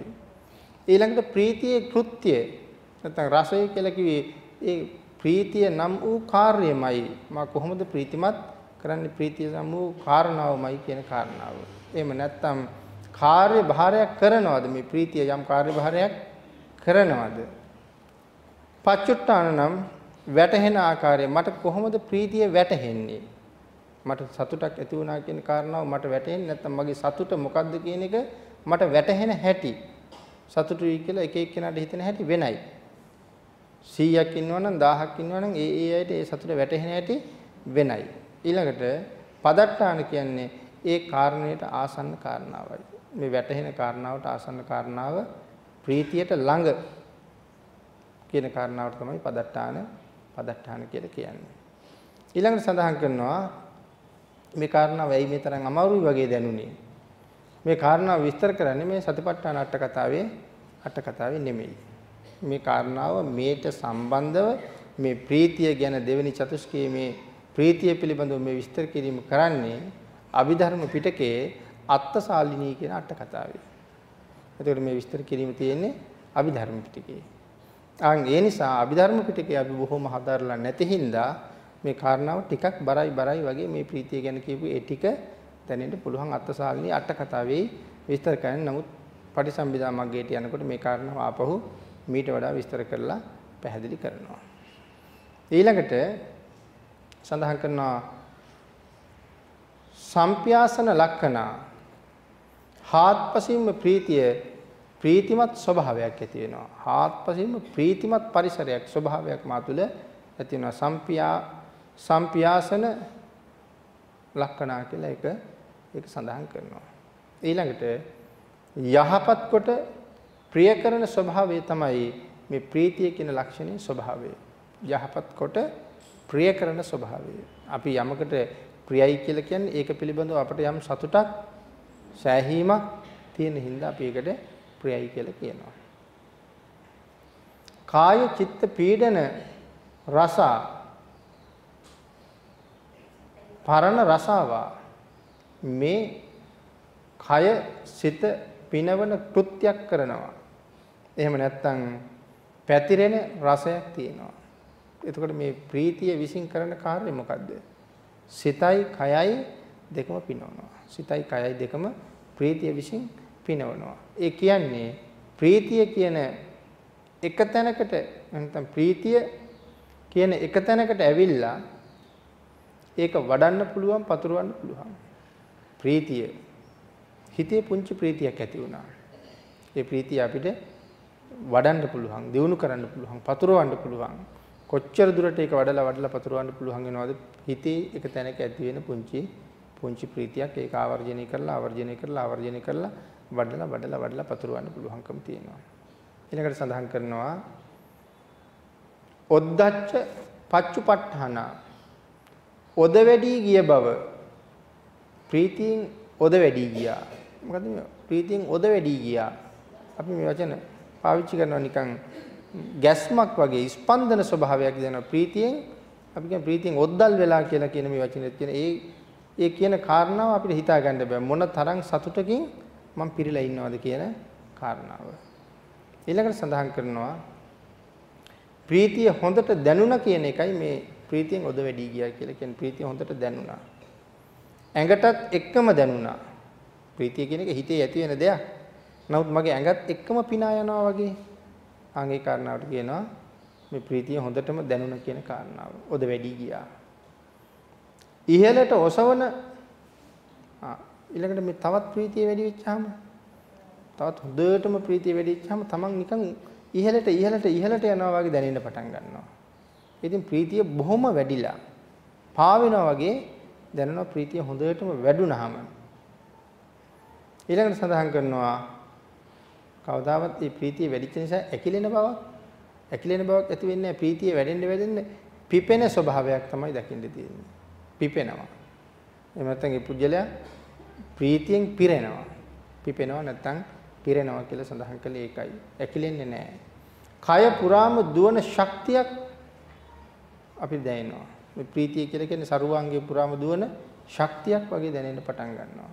A: ඊළඟට ප්‍රීතියේ කෘත්‍ය නැත්නම් රසය කියලා කිව්වේ ඒ ප්‍රීතිය නම් වූ කාර්යමයි. මා කොහොමද ප්‍රීතිමත් කරන්නේ ප්‍රීතිය නම් වූ කාරණාවමයි කියන කාරණාව. එහෙම නැත්නම් කාර්ය භාරයක් කරනවද මේ ප්‍රීතිය යම් කාර්ය භාරයක් කරනවද? පච්චුට්ටාන නම් වැටහෙන ආකාරය මට කොහොමද ප්‍රීතිය වැටහෙන්නේ? මට සතුටක් ඇති වුණා කියන කාරණාව මට වැටහෙන්නේ නැත්නම් මගේ සතුට මොකද්ද කියන එක මට වැටහෙන හැටි සතුටුයි කියලා එක එක්කෙනාට හිතෙන හැටි වෙනයි. 100ක් ඉන්නවනම් 1000ක් ඉන්නවනම් ඒ ඒ අයට ඒ සතුට වැටහෙන හැටි වෙනයි. ඊළඟට පදට්ටාන කියන්නේ ඒ කාරණයට ආසන්න කාරණාවයි. මේ වැටහෙන කාරණාවට ආසන්න කාරණාව ප්‍රීතියට ළඟ කියන කාරණාවට තමයි පදට්ටාන පදට්ටාන කියලා කියන්නේ. ඊළඟට සඳහන් කරනවා මේ කාරණාව ඇයි මේ තරම් අමාරුයි වගේ දැනුනේ. මේ කාරණාව විස්තර කරන්නේ මේ සතිපට්ඨාන අට කතාවේ අට කතාවේ නෙමෙයි. මේ කාරණාව මේට සම්බන්ධව මේ ප්‍රීතිය ගැන දෙවෙනි චතුස්කයේ මේ ප්‍රීතිය පිළිබඳව මේ විස්තර කිරීම කරන්නේ අභිධර්ම පිටකයේ අත්තසාලිනී කියන අට කතාවේ. එතකොට මේ විස්තර කිරීම තියෙන්නේ අභිධර්ම පිටකයේ. ආන් ඒ නිසා අභිධර්ම පිටකේ අපි බොහොම හදාරලා නැති හින්දා මේ කාරණාව ටිකක් බරයි බරයි වගේ මේ ප්‍රීතිය ගැන කියපු ඒ ටික දැනෙන්න පුළුවන් අත්තසාලිනී අට කතාවේ විස්තර කරන්නේ. නමුත් පටිසම්භිදා මග්ගයට යනකොට මේ කාරණාව ආපහු මීට වඩා විස්තර කරලා පැහැදිලි කරනවා. ඊළඟට සඳහන් කරනවා සම්ප්‍යාසන ලක්ෂණ හාත්පසින්ම ප්‍රීතිය ප්‍රීතිමත් ස්වභාවයක් ඇති වෙනවා. හාත්පසින්ම ප්‍රීතිමත් පරිසරයක් ස්වභාවයක් මා තුළ ඇති වෙනවා. සම්ප්‍යා සම්ප්‍යාසන ලක්ෂණ කියලා එක ඒක සඳහන් කරනවා. ඊළඟට යහපත් කොට ප්‍රිය කරන ස්වභාවය තමයි මේ ප්‍රීතිය කියන ලක්ෂණයේ ස්වභාවය. යහපත් කොට ප්‍රිය කරන ස්වභාවය. අපි යමකට ප්‍රියයි කියලා කියන්නේ ඒක පිළිබඳව අපට යම් සතුටක් සෑහීමක් තියෙන හින්දා අපි ඒකට ප්‍රියයි කියලා කියනවා. කාය චිත්ත පීඩන රස පරණ රසාවා මේ කය සිත පිනවන කෘත්‍යයක් කරනවා. එහෙම නැත්නම් පැතිරෙන රසයක් තියෙනවා. එතකොට මේ ප්‍රීතිය විශ්ින් කරන කාර්යය මොකද්ද? සිතයි කයයි දෙකම පිනවනවා. සිතයි කයයි දෙකම ප්‍රීතිය විශ්ින් පිනවනවා. ඒ කියන්නේ ප්‍රීතිය කියන එක තැනකට නැත්නම් ප්‍රීතිය කියන එක තැනකට ඇවිල්ලා ඒක වඩන්න පුළුවන් පතුරවන්න පුළුවන්. ප්‍රීතිය හිතේ පුංචි ප්‍රීතියක් ඇති වුණා. ඒ ප්‍රීතිය අපිට වඩන්න පුළුවන්, දියුණු කරන්න පුළුවන්, පතුරවන්න පුළුවන්. කොච්චර දුරට ඒක වඩලා වඩලා පතුරවන්න පුළුවන් වෙනවද? හිතේ එක තැනක ඇති වෙන පුංචි පුංචි ප්‍රීතියක් ඒක ආවර්ජනය කරලා ආවර්ජනය කරලා ආවර්ජනය කරලා වඩලා වඩලා වඩලා පතුරවන්න පුළුවන්කම තියෙනවා. ඊළඟට සඳහන් කරනවා ඔද්දච්ච පච්චුපට්ඨාන ඔද වැඩි ගිය බව ප්‍රීතියෙන් ඔද වැඩි ගියා. මොකද මේ ප්‍රීතියෙන් ඔද වැඩි ගියා. අපි මේ වචන පාවිච්චි කරනවා නිකන් ගැස්මක් වගේ ස්පන්දන ස්වභාවයක් දෙන ප්‍රීතියෙන් අපි කියන ප්‍රීතියෙන් ඔද්දල් වෙලා කියලා කියන මේ වචනේ තියෙන ඒ ඒ කියන කාරණාව අපිට හිතා ගන්න බෑ මොන තරම් සතුටකින් මම පිරීලා ඉන්නවද කියන කාරණාව. ඊළඟට සඳහන් කරනවා ප්‍රීතිය හොඳට දැනුණා කියන එකයි මේ ප්‍රීතියෙන් ඔද වැඩි ගියා කියලා කියන්නේ ප්‍රීතිය හොඳට දැනුණා. ඇඟටත් එක්කම දැනුණා. ප්‍රීතිය කියන එක හිතේ ඇති වෙන දෙයක්. නමුත් මගේ ඇඟත් එක්කම පිනා යනවා වගේ. ආන්ගේ කාරණාවට කියනවා මේ ප්‍රීතිය හොඳටම දැනුණ කියන කාරණාව. ඔද වැඩි ගියා. ඉහළට ඔසවන ඊළඟට මේ තවත් ප්‍රීතිය වැඩි වෙච්චාම තවත් හොඳටම ප්‍රීතිය වැඩි වෙච්චාම තමන් නිකන් ඉහළට ඉහළට ඉහළට යනවා වගේ දැනෙන්න පටන් ගන්නවා. ඉතින් ප්‍රීතිය බොහොම වැඩිලා පාවෙනවා වගේ දැනෙනවා ප්‍රීතිය හොඳටම වැඩුණාම. ඊළඟට සඳහන් කරනවා කවදාවත් මේ ප්‍රීතිය වැඩිච්ච නිසා ඇකිලෙන බවක් ඇකිලෙන බවක් ඇති වෙන්නේ ප්‍රීතිය වැඩෙන්න වැඩෙන්න පිපෙන ස්වභාවයක් තමයි දකින්න තියෙන්නේ. පිපෙනවා. එහෙම නැත්නම් ඒ පුජ්‍යලයා ප්‍රීතියෙන් පිරෙනවා. පිපෙනවා නැත්නම් පිරෙනවා කියලා සඳහන් කළේ ඒකයි. ඇකිලෙන්නේ නැහැ. කය පුරාම දුවන ශක්තියක් අපි දැනෙනවා. මේ ප්‍රීතිය කියලා කියන්නේ සරුවාංගයේ පුරාම දුවන ශක්තියක් වගේ දැනෙන්න පටන් ගන්නවා.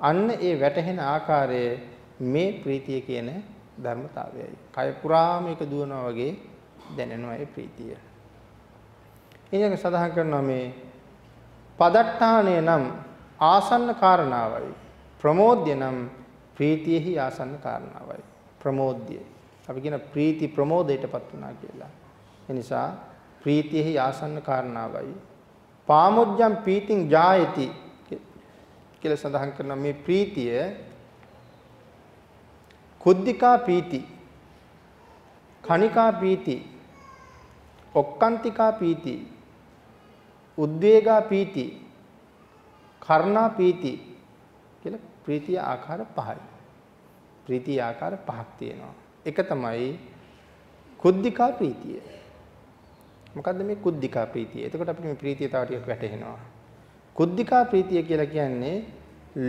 A: අන්න ඒ වැටහෙන ආකාරය මේ ප්‍රීතිය කියන ධර්මතාවයයි. කය පුරාම එක දුවනවා වගේ දැනෙනවා ඒ ප්‍රීතිය. ඊළඟ සඳහන් කරනවා මේ පදට්ටාණය නම් ආසන්න කාරණාවයි. ප්‍රමෝද්‍ය නම් ප්‍රීතියෙහි ආසන්න කාරණාවයි. ප්‍රමෝද්‍ය. අපි කියන ප්‍රීති ප්‍රමෝදයටපත් වුණා කියලා. ඒ නිසා ප්‍රීතියෙහි ආසන්න කාරණාවයි. පාමුජ්ජම් පීතිං ජායති කියලා සඳහන් කරන මේ ප්‍රීතිය කුද්ධිකා පීති කණිකා පීති ඔක්කාන්තිකා පීති උද්වේගා පීති කර්ණා පීති කියලා ප්‍රීතිය ආකාර පහයි. ප්‍රීතිය ආකාර පහක් තියෙනවා. එක තමයි කුද්ධිකා ප්‍රීතිය. මොකද්ද මේ කුද්ධිකා ප්‍රීතිය? එතකොට අපිට මේ ප්‍රීතිය තව ටිකක් වැටහෙනවා. කුද්ධිකා ප්‍රීතිය කියලා කියන්නේ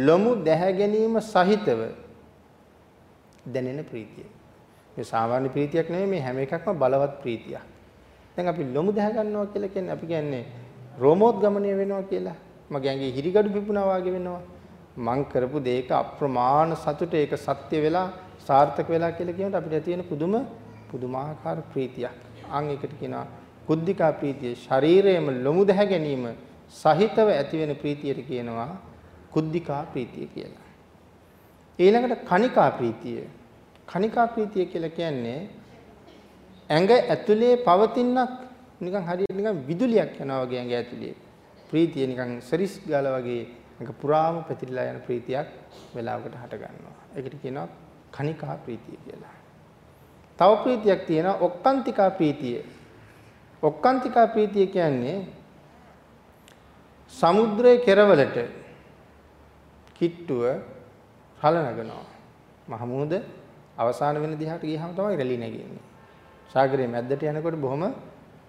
A: ලොමු දැහැ ගැනීම සහිතව දැනෙන ප්‍රීතිය. මේ සාමාන්‍ය ප්‍රීතියක් නෙමෙයි මේ හැම එකක්ම බලවත් ප්‍රීතියක්. දැන් අපි ලොමු දැහැ ගන්නවා කියලා කියන්නේ අපි කියන්නේ රෝමෝද්ගමණය වෙනවා කියලා. මගේ ඇඟේ හිරිගඩු පිපුණා වගේ වෙනවා. මං කරපු දෙයක අප්‍රමාණ සතුට ඒක සත්‍ය වෙලා සාර්ථක වෙලා කියලා කියනකොට අපිට ඇති වෙන පුදුම පුදුමාකාර ප්‍රීතියක්. අන් එකට කියනවා කුද්ධිකා ප්‍රීතිය. ශරීරයේම ලොමු දැහැ ගැනීම සහිතව ඇති වෙන ප්‍රීතියට කියනවා කුද්ධිකා ප්‍රීතිය කියලා. ඊළඟට කණිකා ප්‍රීතිය. කණිකා ප්‍රීතිය කියලා කියන්නේ ඇඟ ඇතුලේ පවතිනක් නිකන් හරියට නිකන් විදුලියක් යනවා වගේ ඇඟ ඇතුලේ. ප්‍රීතිය නිකන් සරිස් ගාල වගේ ඇඟ පුරාම පැතිරිලා යන ප්‍රීතියක් වෙලාවකට හට ගන්නවා. ඒකට කියනවා කණිකා ප්‍රීතිය කියලා. තව ප්‍රීතියක් තියෙනවා ඔක්කාන්තිකා ප්‍රීතිය. ඔක්කාන්තිකා ප්‍රීතිය කියන්නේ සමුද්‍රයේ කෙරවලට කිට්ටුව රළ නගනවා. මහමුහුද අවසාන වෙන දිහාට ගියහම තමයි රැලි නැගෙන්නේ. සාගරයේ මැද්දට යනකොට බොහොම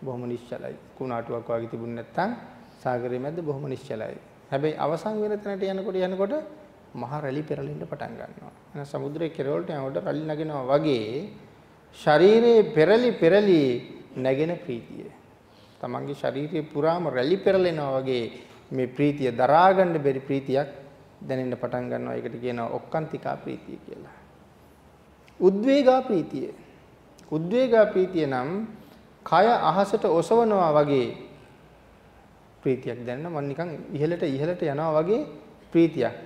A: බොහොම නිශ්චලයි. කුණාටුවක් වගේ තිබුණ නැත්නම් සාගරයේ මැද්ද බොහොම නිශ්චලයි. හැබැයි අවසන් වෙන තැනට යනකොට යනකොට මහ රැලි පෙරලෙන්න පටන් ගන්නවා. එහෙනම් සමුද්‍රයේ කෙරවලට යනකොට රැලි නගිනවා වගේ ශරීරයේ පෙරලි පෙරලි නැගෙන ප්‍රීතිය. තමන්ගේ ශරීරයේ පුරාම රැලි පෙරලෙනවා වගේ මේ ප්‍රීතිය දරා ගන්න බැරි ප්‍රීතියක් දැනෙන්න පටන් ගන්නවා. ඒකට කියනවා ඔක්කාන්තිකා ප්‍රීතිය කියලා. උද්වේගා ප්‍රීතිය. උද්වේගා ප්‍රීතිය නම් කය අහසට ඔසවනවා වගේ ප්‍රීතියක් දැනෙන මම නිකන් ඉහළට ඉහළට යනවා වගේ ප්‍රීතියක්.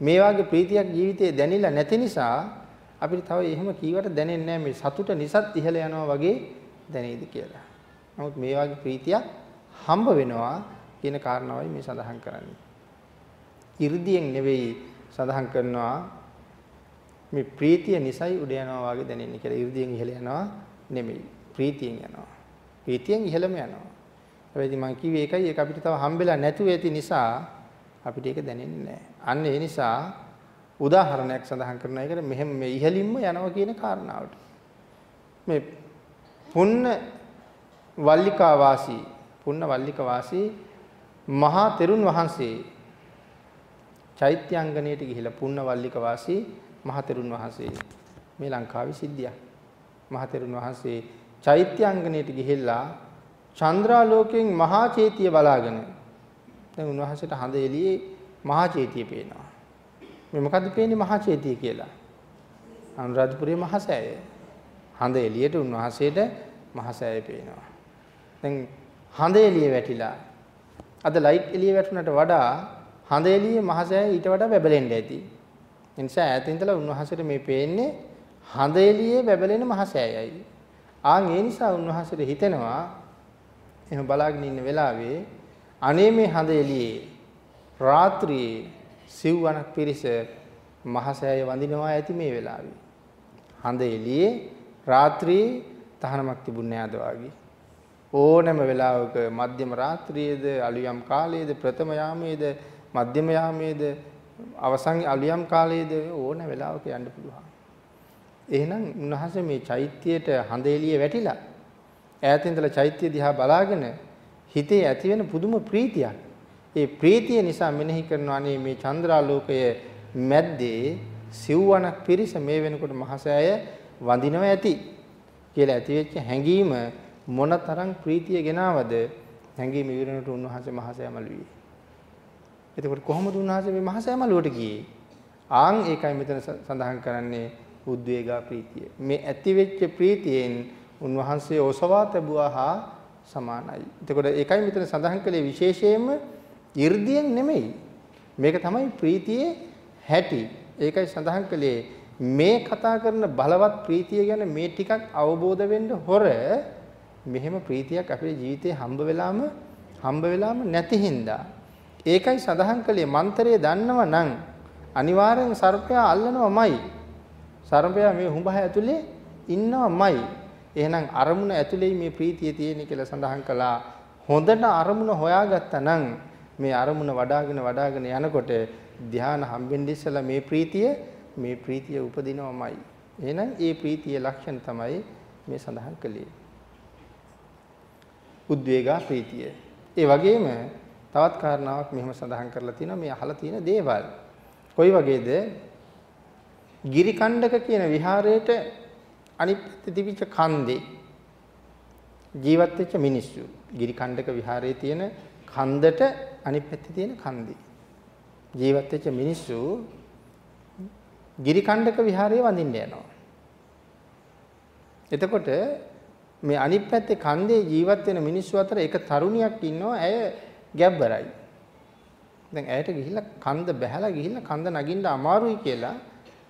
A: මේ වගේ ප්‍රීතියක් ජීවිතේ දැනෙලා නැති නිසා අපිට තව එහෙම කීවට දැනෙන්නේ නැහැ මේ සතුට නිසත් ඉහළ යනවා වගේ දැනේද කියලා. නමුත් මේ වගේ ප්‍රීතියක් හම්බ වෙනවා කියන කාරණාවයි මේ සඳහන් කරන්නේ. 이르දියෙන් නෙවෙයි සඳහන් කරනවා මේ ප්‍රීතිය නිසයි උඩ යනවා වගේ දැනෙන්නේ කියලා. 이르දියෙන් ඉහළ යනවා නෙමෙයි. ප්‍රීතියෙන් යනවා. ප්‍රීතියෙන් ඉහළම යනවා. හැබැයි මම කිව්වේ ඒකයි ඒක අපිට තව හම්බෙලා නැතුව ඇති නිසා අපිට ඒක දැනෙන්නේ නැහැ. අන්න ඒ නිසා උදාහරණයක් සඳහන් කරනවා ඒකට මෙහෙම මේ ඉහළින්ම යනවා කියන කාරණාවට. මේ පුන්න වල්ලිකා වාසී පුන්න වල්ලික වාසී මහා තෙරුන් වහන්සේ චෛත්‍යාංගණයට ගිහිලා පුන්නවල්ලික වාසී මහතෙරුන් වහන්සේ මේ ලංකාවේ සිද්ධියක්. මහතෙරුන් වහන්සේ චෛත්‍යාංගණයට ගිහිල්ලා චන්ද්‍රාලෝකයෙන් මහා චේතිය බලාගෙන දැන් උන්වහන්සේට හඳ එළියේ මහා චේතිය පේනවා. මේ මොකද්ද පේන්නේ මහා චේතිය කියලා? අනුරාධපුරයේ මහා සෑය. හඳ එළියට උන්වහන්සේට මහා සෑය පේනවා. දැන් හඳ එළිය වැටිලා අද ලයිට් එළිය වැටුණට වඩා හඳ එළියේ මහසෑය ඊට වඩා බැබලෙන්න ඇති. ඒ නිසා ඈතින් ඉඳලා උන්වහන්සේට මේ පේන්නේ හඳ එළියේ බැබලෙන මහසෑයයි. ආන් ඒ නිසා උන්වහන්සේට හිතෙනවා එහෙම බලාගෙන ඉන්න වෙලාවේ අනේ මේ හඳ එළියේ රාත්‍රියේ සිව්වනක් පිරිස මහසෑය වඳිනවා ඇති මේ වෙලාවේ. හඳ එළියේ රාත්‍රියේ තහනමක් තිබුණේ නැද වාගේ. ඕනෑම වෙලාවක මධ්‍යම රාත්‍රියේද අලුයම් කාලයේද ප්‍රථම යාමයේද මධ්‍යම යාමයේද අවසන් අලුයම් කාලයේද ඕන වෙලාවක යන්න පුළුවන්. එහෙනම් උන්වහන්සේ මේ චෛත්‍යයට හඳ එළිය වැටිලා ඈත ඉඳලා චෛත්‍ය දිහා බලාගෙන හිතේ ඇති වෙන පුදුම ප්‍රීතියක්. ඒ ප්‍රීතිය නිසා මෙනෙහි කරනවා අනේ මේ චන්ද්‍රාලෝකය මැද්දේ සිව්වණක් පිරිස මේ වෙනකොට මහසෑය වඳිනව ඇති කියලා ඇති වෙච්ච හැඟීම මොනතරම් ප්‍රීතිය ගෙනවද හැඟීම ඉවරනට උන්වහන්සේ මහසෑය මළුවේ. එතකොට කොහොමද උන්වහන්සේ මේ මහසෑය මළුවට ගියේ? ආන් ඒකයි මෙතන සඳහන් කරන්නේ උද්වේගා ප්‍රීතිය. මේ ඇති වෙච්ච ප්‍රීතියෙන් උන්වහන්සේ ඔසවා තැබුවා හා සමානයි. එතකොට ඒකයි මෙතන සඳහන් කළේ විශේෂයෙන්ම 이르දියෙන් නෙමෙයි. මේක තමයි ප්‍රීතියේ හැටි. ඒකයි සඳහන් කළේ මේ කතා කරන බලවත් ප්‍රීතිය ගැන මේ ටිකක් අවබෝධ වෙන්න හොර මෙහෙම ප්‍රීතියක් අපේ ජීවිතේ හම්බ වෙලාම හම්බ වෙලාම නැති හින්දා. ඒකයි සඳහන් කළේ මන්තරේ දන්නව නම් අනිවාර්යෙන් සර්පයා අල්ලනවමයි. සර්පයා මේ හුඹහ ඇතුලේ ඉන්නවමයි. එහෙනම් අරමුණ ඇතුලේ මේ ප්‍රීතිය තියෙන කියලා සඳහන් කළා. හොඳට අරමුණ හොයාගත්තා නම් මේ අරමුණ වඩාගෙන වඩාගෙන යනකොට ධ්‍යාන හම්බෙන්නේ ඉස්සලා මේ ප්‍රීතිය මේ ප්‍රීතිය උපදිනවමයි. එහෙනම් ඒ ප්‍රීතිය ලක්ෂණ තමයි මේ සඳහන් කළේ. උද්වේගා ප්‍රීතිය. ඒ වගේම තවත් කාරණාවක් මෙහෙම සඳහන් කරලා තියෙනවා මේ අහලා තියෙන දේවල්. කොයි වගේද? ගිරිකණ්ඩක කියන විහාරයේට අනිත් පැත්තේ තිබිච්ච කන්දේ ජීවත් වෙච්ච මිනිස්සු ගිරිකණ්ඩක විහාරයේ තියෙන කන්දට අනිත් පැත්තේ තියෙන කන්දේ ජීවත් වෙච්ච මිනිස්සු ගිරිකණ්ඩක විහාරයේ වඳින්න යනවා. එතකොට මේ අනිත් පැත්තේ කන්දේ ජීවත් වෙන මිනිස්සු අතර එක තරුණියක් ඉන්නවා ඇය ගැබ්බරයි. දැන් ඇයට ගිහිල්ලා කන්ද බැහැලා ගිහිල්ලා කන්ද නගින්න අමාරුයි කියලා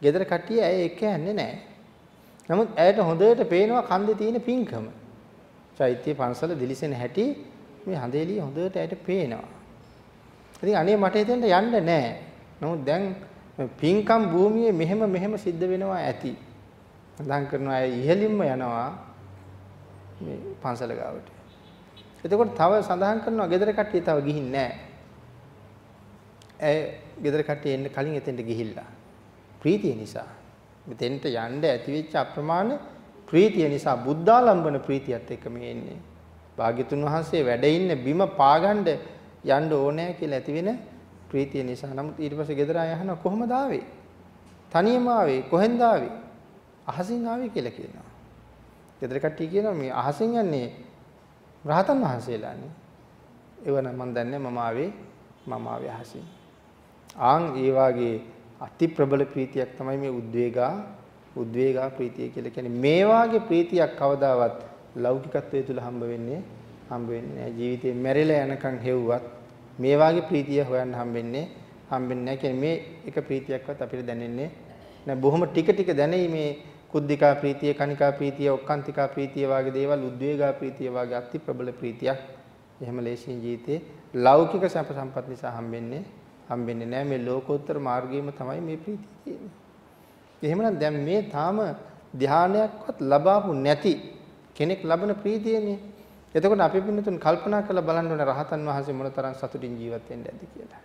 A: ගෙදර කට්ටිය ඇය එක්ක යන්නේ නැහැ. නමුත් ඇයට හොඳට පේනවා කන්දේ තියෙන පිංකම. චෛත්‍ය පන්සල දිලිසෙන හැටි මේ හඳේලිය හොඳට ඇයට පේනවා. ඉතින් අනේ මට හිතෙන්ද යන්න නෑ. නමුත් දැන් පිංකම් භූමියේ මෙහෙම මෙහෙම සිද්ධ වෙනවා ඇති. සඳහන් කරනවා අය ඉහළින්ම යනවා මේ පන්සල ගාවට. එතකොට තව සඳහන් කරනවා ගෙදර කට්ටිය තව ගිහින් නැහැ. ඇය ගෙදර කට්ටිය එන්න කලින් එතෙන්ට ගිහිල්ලා. ප්‍රීතිය නිසා. මෙතෙන්ට යන්න ඇතිවෙච්ච අප්‍රමාණ ප්‍රීතිය නිසා බුද්ධාලම්බන ප්‍රීතියත් එක්ක මේ එන්නේ. භාග්‍යතුන් වහන්සේ වැඩ ඉන්න බිම පාගන්න යන්න ඕනෑ කියලා ඇති වෙන ප්‍රීතිය නිසා. නමුත් ඊට පස්සේ ගෙදර ආය අහනවා කොහොමද ආවේ? තනියම ආවේ කොහෙන්ද ආවේ? අහසින් ආවේ කියලා කියනවා. ගෙදර කට්ටිය කියනවා මේ අහසින් යන්නේ රහතන් වහන්සේලානේ. එවනම් මම දන්නේ මම ආවේ මම ආවේ අහසින්. ආන් ඒ වාගේ අති ප්‍රබල ප්‍රීතියක් තමයි මේ උද්වේගා උද්වේගා ප්‍රීතිය කියලා කියන්නේ මේ වාගේ ප්‍රීතියක් කවදාවත් ලෞකිකත්වයේ තුල හම්බ වෙන්නේ හම්බ වෙන්නේ නැහැ ජීවිතේ මැරිලා යනකම් හෙව්වත් මේ වාගේ ප්‍රීතිය හොයන්න හම්බෙන්නේ හම්බෙන්නේ නැහැ කියන්නේ මේ එක ප්‍රීතියක්වත් අපිට දැනෙන්නේ නැහැ බොහොම ටික ටික දැනෙයි මේ කුද්ධිකා ප්‍රීතිය කනිකා ප්‍රීතිය ඔක්කාන්තිකා ප්‍රීතිය වාගේ දේවල් උද්වේගා ප්‍රීතිය වාගේ අති ප්‍රබල ප්‍රීතියක් එහෙම ලේසියෙන් ජීවිතේ ලෞකික සම්ප සම්පත් නිසා හම්බෙන්නේ හම්බෙන්නේ නැහැ මේ ලෝකෝත්තර මාර්ගයේම තමයි මේ ප්‍රීතිය තියෙන්නේ. එහෙමනම් දැන් මේ තාම ධානයක්වත් ලබාපු නැති කෙනෙක් ලබන ප්‍රීතියනේ. එතකොට අපි පින්නතුන් කල්පනා කරලා බලන්න ඕනේ රහතන් වහන්සේ මොනතරම් සතුටින් ජීවත් වෙන්න ඇද්ද කියලා.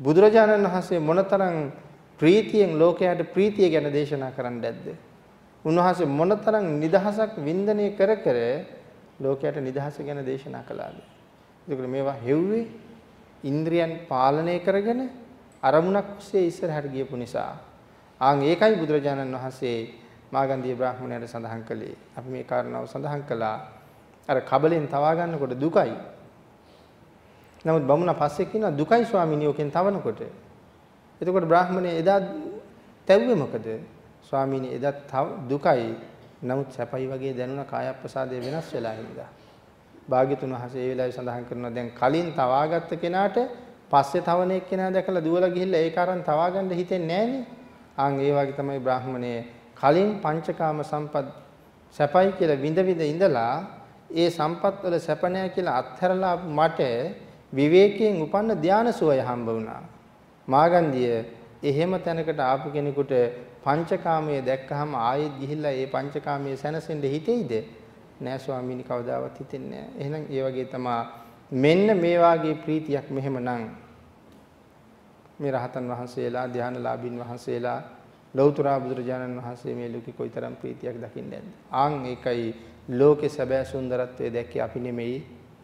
A: බුදුරජාණන් වහන්සේ මොනතරම් ප්‍රීතියෙන් ලෝකයට ප්‍රීතිය ගැන දේශනා කරන්න ඇද්ද? උන්වහන්සේ මොනතරම් නිදහසක් වින්දනය කර කර ලෝකයට නිදහස ගැන දේශනා කළාද? ඒකට මේවා හෙව්වේ ඉන්ද්‍රියන් පාලනය කරගෙන අරමුණක් ඔස්සේ ඉස්සරහට ගියපු නිසා ආන් ඒකයි බුදුරජාණන් වහන්සේ මාගන්ධිය බ්‍රාහ්මණයට සඳහන් කළේ. අපි මේ කාරණාව සඳහන් කළා. අර කබලෙන් තවා ගන්නකොට දුකයි. නමුත් බමුණා පස්සේ කියනවා දුකයි ස්වාමීනි ඔකෙන් තවනකොට. එතකොට බ්‍රාහ්මණය එදා තැව්වේ මොකද? ස්වාමීනි එදා දුකයි. නමුත් සැපයි වගේ දැනුණ කායප්‍රසාදය වෙනස් වෙලා හින්දා. භාග්‍යතුන් වහන්සේ ඒ වෙලාවේ සඳහන් කරනවා දැන් කලින් තවාගත්ත කෙනාට පස්සේ තවන එක්කෙනා දැකලා දුවලා ගිහිල්ලා ඒක අරන් තවා ගන්න හිතෙන්නේ නැහනේ. ආන් ඒ වගේ තමයි බ්‍රාහ්මණයේ කලින් පංචකාම සම්පත් සැපයි කියලා විඳ විඳ ඉඳලා ඒ සම්පත් වල සැප නැහැ කියලා අත්හැරලා මට විවේකයෙන් උපන්න ධානසෝය හම්බ වුණා. මාගන්ධිය එහෙම තැනකට ආපු කෙනෙකුට පංචකාමයේ දැක්කහම ආයෙත් ගිහිල්ලා ඒ පංචකාමයේ සැනසෙන්න හිතෙයිද? නෑ ස්වාමීනි කවදාවත් හිතෙන්නේ නෑ. එහෙනම් ඒ වගේ තමයි මෙන්න මේ වාගේ ප්‍රීතියක් මෙහෙමනම් මේ රහතන් වහන්සේලා ධානලාභින් වහන්සේලා ලෞතර බුදුරජාණන් වහන්සේ මේ ලෝකේ කොයිතරම් ප්‍රීතියක් දකින්නේ නැද්ද? ආන් ඒකයි ලෝකේ සැබෑ සුන්දරත්වය දැක්කේ අපි නෙමෙයි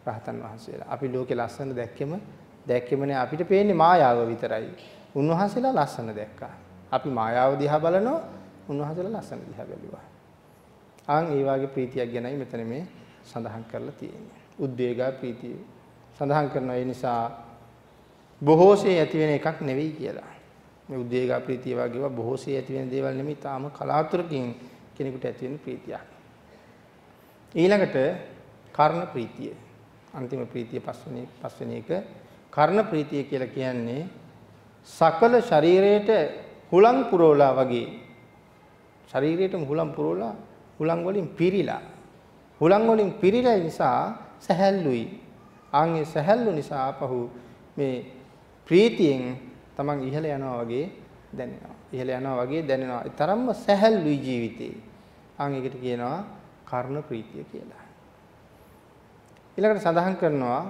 A: රහතන් වහන්සේලා. අපි ලෝකේ ලස්සන දැක්කෙම දැක්කෙම නෑ අපිට පේන්නේ මායාව විතරයි. උන්වහන්සේලා ලස්සන දැක්කා. අපි මායාව දිහා බලනවා උන්වහන්සේලා ලස්සන දිහා බැලුවා. ආන් ඒ වාගේ ප්‍රීතියක් ගැනයි මෙතන මේ සඳහන් කරලා තියෙන්නේ. උද්වේගා ප්‍රීතිය සඳහන් කරනවා ඒ නිසා බොහෝසේ ඇති වෙන එකක් නෙවෙයි කියලා. මේ උද්වේගා ප්‍රීතිය වගේ ඒවා බොහෝසේ ඇති වෙන දේවල් නෙමෙයි තාම කලාතුරකින් කෙනෙකුට ඇති වෙන ප්‍රීතියක්. ඊළඟට කර්ණ ප්‍රීතිය. අන්තිම ප්‍රීතිය පස්වෙනි පස්වෙනි එක කර්ණ ප්‍රීතිය කියලා කියන්නේ සකල ශරීරයට හුලං පුරවලා වගේ ශරීරයටම හුලං පුරවලා හුලං වලින් පිරීලා හුලං වලින් පිරීලා නිසා සැහැල්ලුයි. ආන්ගේ සැහැල්ලු නිසා ආපහු මේ ප්‍රීතියෙන් තමන් ඉහළ යනවා වගේ දැනෙනවා. ඉහළ යනවා වගේ දැනෙනවා. ඒ තරම්ම සැහැල්ලුයි ජීවිතේ. ආන් ඒකට කියනවා කර්ණ ප්‍රීතිය කියලා. ඊළඟට සඳහන් කරනවා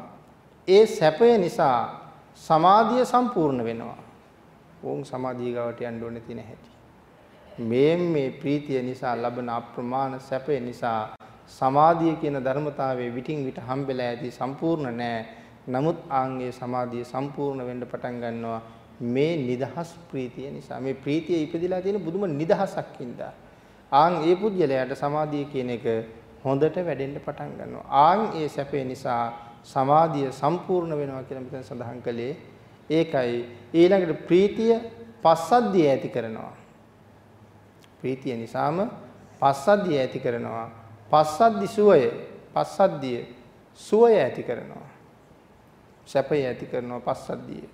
A: ඒ සැපය නිසා සමාධිය සම්පූර්ණ වෙනවා. ඕන් සමාධිය ගාවට යන්න ඕනේ තියෙන හැටි. මේ මේ ප්‍රීතිය නිසා ලබන අප්‍රමාණ සැපය නිසා සමාධිය කියන ධර්මතාවයේ විටින් විට හම්බෙලා ඇති සම්පූර්ණ නෑ. නමුත් ආන්ගේ සමාධිය සම්පූර්ණ වෙන්න පටන් ගන්නවා මේ නිදහස් ප්‍රීතිය නිසා. මේ ප්‍රීතිය ඉපදිලා තියෙන බුදුම නිදහසක් ඉඳලා. ආන් ඒ පුජ්‍යලයට සමාධිය කියන එක හොඳට වැඩෙන්න පටන් ගන්නවා. ආන් ඒ සැපේ නිසා සමාධිය සම්පූර්ණ වෙනවා කියලා මෙතන සඳහන් කළේ ඒකයි. ඊළඟට ප්‍රීතිය පස්සද්ධිය ඇති කරනවා. ප්‍රීතිය නිසාම පස්සද්ධිය ඇති කරනවා. පස්සද්ධි සුවය, පස්සද්ධිය සුවය ඇති කරනවා. සැපය ඇති කරනවා පස්සද්ධිය.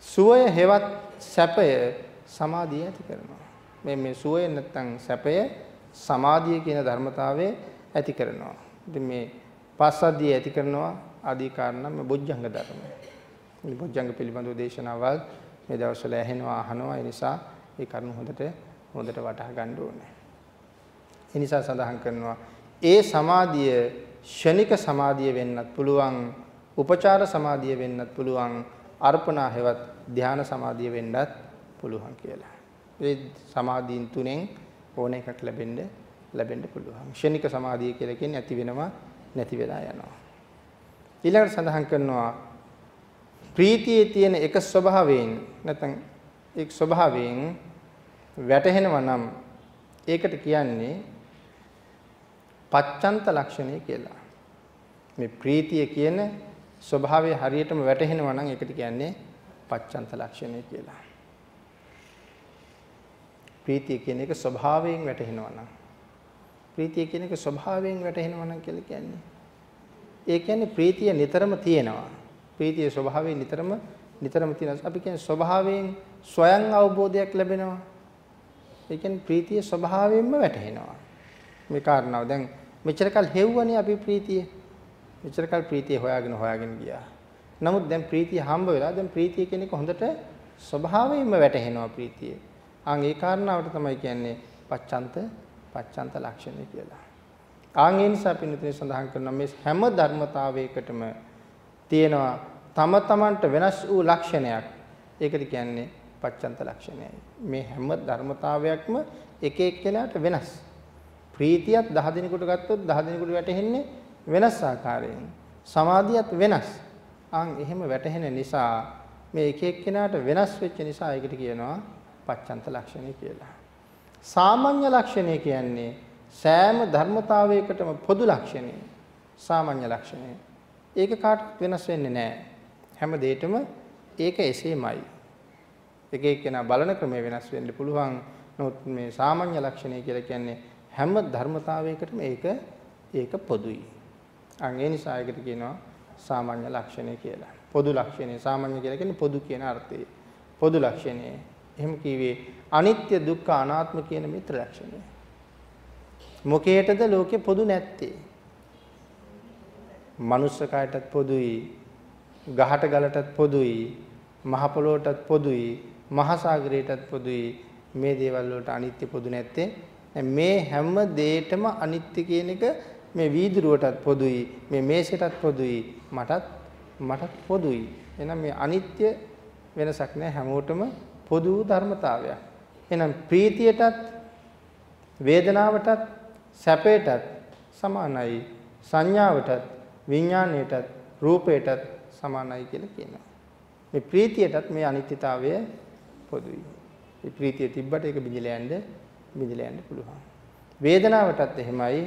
A: සුවය හෙවත් සැපය සමාධිය ඇති කරනවා. මේ මේ සුවය නැත්තම් සැපය සමාධිය කියන ධර්මතාවය ඇති කරනවා. ඉතින් මේ පස්සද්ධිය ඇති කරනවා ආදී කාරණා මේ බොජ්ජංග ධර්ම. මේ බොජ්ජංග පිළිබඳව දේශනාවල් මේ දවස්වල ඇහෙනවා අහනවා ඒ නිසා ඒ කරුණු හොඳට හොඳට වටහා ගන්න ඕනේ. ඒ නිසා සඳහන් කරනවා ඒ සමාධිය ෂණික සමාධිය වෙන්නත් පුළුවන් උපචාර සමාධිය වෙන්නත් පුළුවන් අර්පණා හෙවත් ධානා සමාධිය වෙන්නත් පුළුවන් කියලා. ඒ සමාධීන් තුනෙන් ඕන එකක් ලැබෙන්න ලැබෙන්න පුළුවන්. ක්ෂණික සමාධිය කියලා කියන්නේ ඇති වෙනවා නැති වෙලා යනවා. ඊළඟට සඳහන් කරනවා ප්‍රීතියේ තියෙන එක ස්වභාවයෙන් නැත්නම් එක් ස්වභාවයෙන් වැටහෙනවා නම් ඒකට කියන්නේ පච්චන්ත ලක්ෂණය කියලා. මේ ප්‍රීතිය කියන ස්වභාවය හරියටම වැටහෙනවා නම් ඒකට කියන්නේ පච්චන්ත ලක්ෂණය කියලා. ප්‍රීතිය කියන එක ස්වභාවයෙන් වැටහෙනවා නම්. ප්‍රීතිය කියන එක ස්වභාවයෙන් වැටහෙනවා නම් කියලා කියන්නේ. ඒ කියන්නේ ප්‍රීතිය නිතරම තියෙනවා. ප්‍රීතිය ස්වභාවයෙන් නිතරම නිතරම තියෙනවා. අපි කියන්නේ ස්වභාවයෙන් ස්වයං අවබෝධයක් ලැබෙනවා. ඒ කියන්නේ ප්‍රීතිය ස්වභාවයෙන්ම වැටහෙනවා. මේ කාරණාව. දැන් මෙච්චර කල් හෙව්වනේ අපි ප්‍රීතිය. මෙච්චර කල් ප්‍රීතිය හොයාගෙන හොයාගෙන ගියා. නමුත් දැන් ප්‍රීතිය හම්බ වෙලා දැන් ප්‍රීතිය කියන එක හොඳට ස්වභාවයෙන්ම වැටහෙනවා ප්‍රීතිය. ආන් ඒ කාරණාවට තමයි කියන්නේ පච්චන්ත පච්චන්ත ලක්ෂණය කියලා. ආන් ඒ නිසා පින්නතේ සඳහන් කරන මේ හැම ධර්මතාවයකටම තියෙනවා තම තමන්ට වෙනස් වූ ලක්ෂණයක්. ඒකට කියන්නේ පච්චන්ත ලක්ෂණයයි. මේ හැම ධර්මතාවයක්ම එක එක්කෙනාට වෙනස්. ප්‍රීතියත් 10 දිනකට ගත්තොත් 10 දිනකට වැටෙන්නේ වෙනස් ආකාරයෙන්. සමාධියත් වෙනස්. ආන් එහෙම වැටහෙන නිසා මේ එක එක්කෙනාට වෙනස් වෙච්ච නිසා ඒකට කියනවා පච්චන්ත ලක්ෂණය කියලා. සාමාන්‍ය ලක්ෂණය කියන්නේ සෑම ධර්මතාවයකටම පොදු ලක්ෂණය. සාමාන්‍ය ලක්ෂණය. ඒක කාටවත් වෙනස් වෙන්නේ නැහැ. හැම දෙයකම ඒක එසේමයි. එක එක්කෙනා බලන ක්‍රමය වෙනස් වෙන්න පුළුවන්. නමුත් මේ සාමාන්‍ය ලක්ෂණය කියලා කියන්නේ හැම ධර්මතාවයකටම ඒක ඒක පොදුයි. අන් ඒ නිසා ඒකට කියනවා සාමාන්‍ය ලක්ෂණය කියලා. පොදු ලක්ෂණය සාමාන්‍ය කියලා කියන්නේ පොදු කියන අර්ථය. පොදු ලක්ෂණය. එහෙම කිව්වේ අනිත්‍ය දුක්ඛ අනාත්ම කියන මිත්‍ර ලක්ෂණය. මොකේටද ලෝකේ පොදු නැත්තේ? මනුස්ස කායටත් පොදුයි, ගහට ගලටත් පොදුයි, මහ පොළොවටත් පොදුයි, මහ සාගරයටත් පොදුයි, මේ දේවල් වලට අනිත්‍ය පොදු නැත්තේ. මේ හැම දෙයකම අනිත්‍ය කියන එක මේ වීදුරුවටත් පොදුයි, මේ මේසෙටත් පොදුයි, මටත් මටත් පොදුයි. එහෙනම් මේ අනිත්‍ය වෙනසක් නැහැ හැමෝටම පොදු ධර්මතාවයක්. එහෙනම් ප්‍රීතියටත් වේදනාවටත් සැපයටත් සමානයි සංඥාවටත් විඥාණයටත් රූපයටත් සමානයි කියලා කියනවා. මේ ප්‍රීතියටත් මේ අනිත්‍යතාවය පොදුයි. මේ ප්‍රීතිය තිබ්බට ඒක බිඳිලා යන්න බිඳිලා යන්න පුළුවන්. වේදනාවටත් එහෙමයි,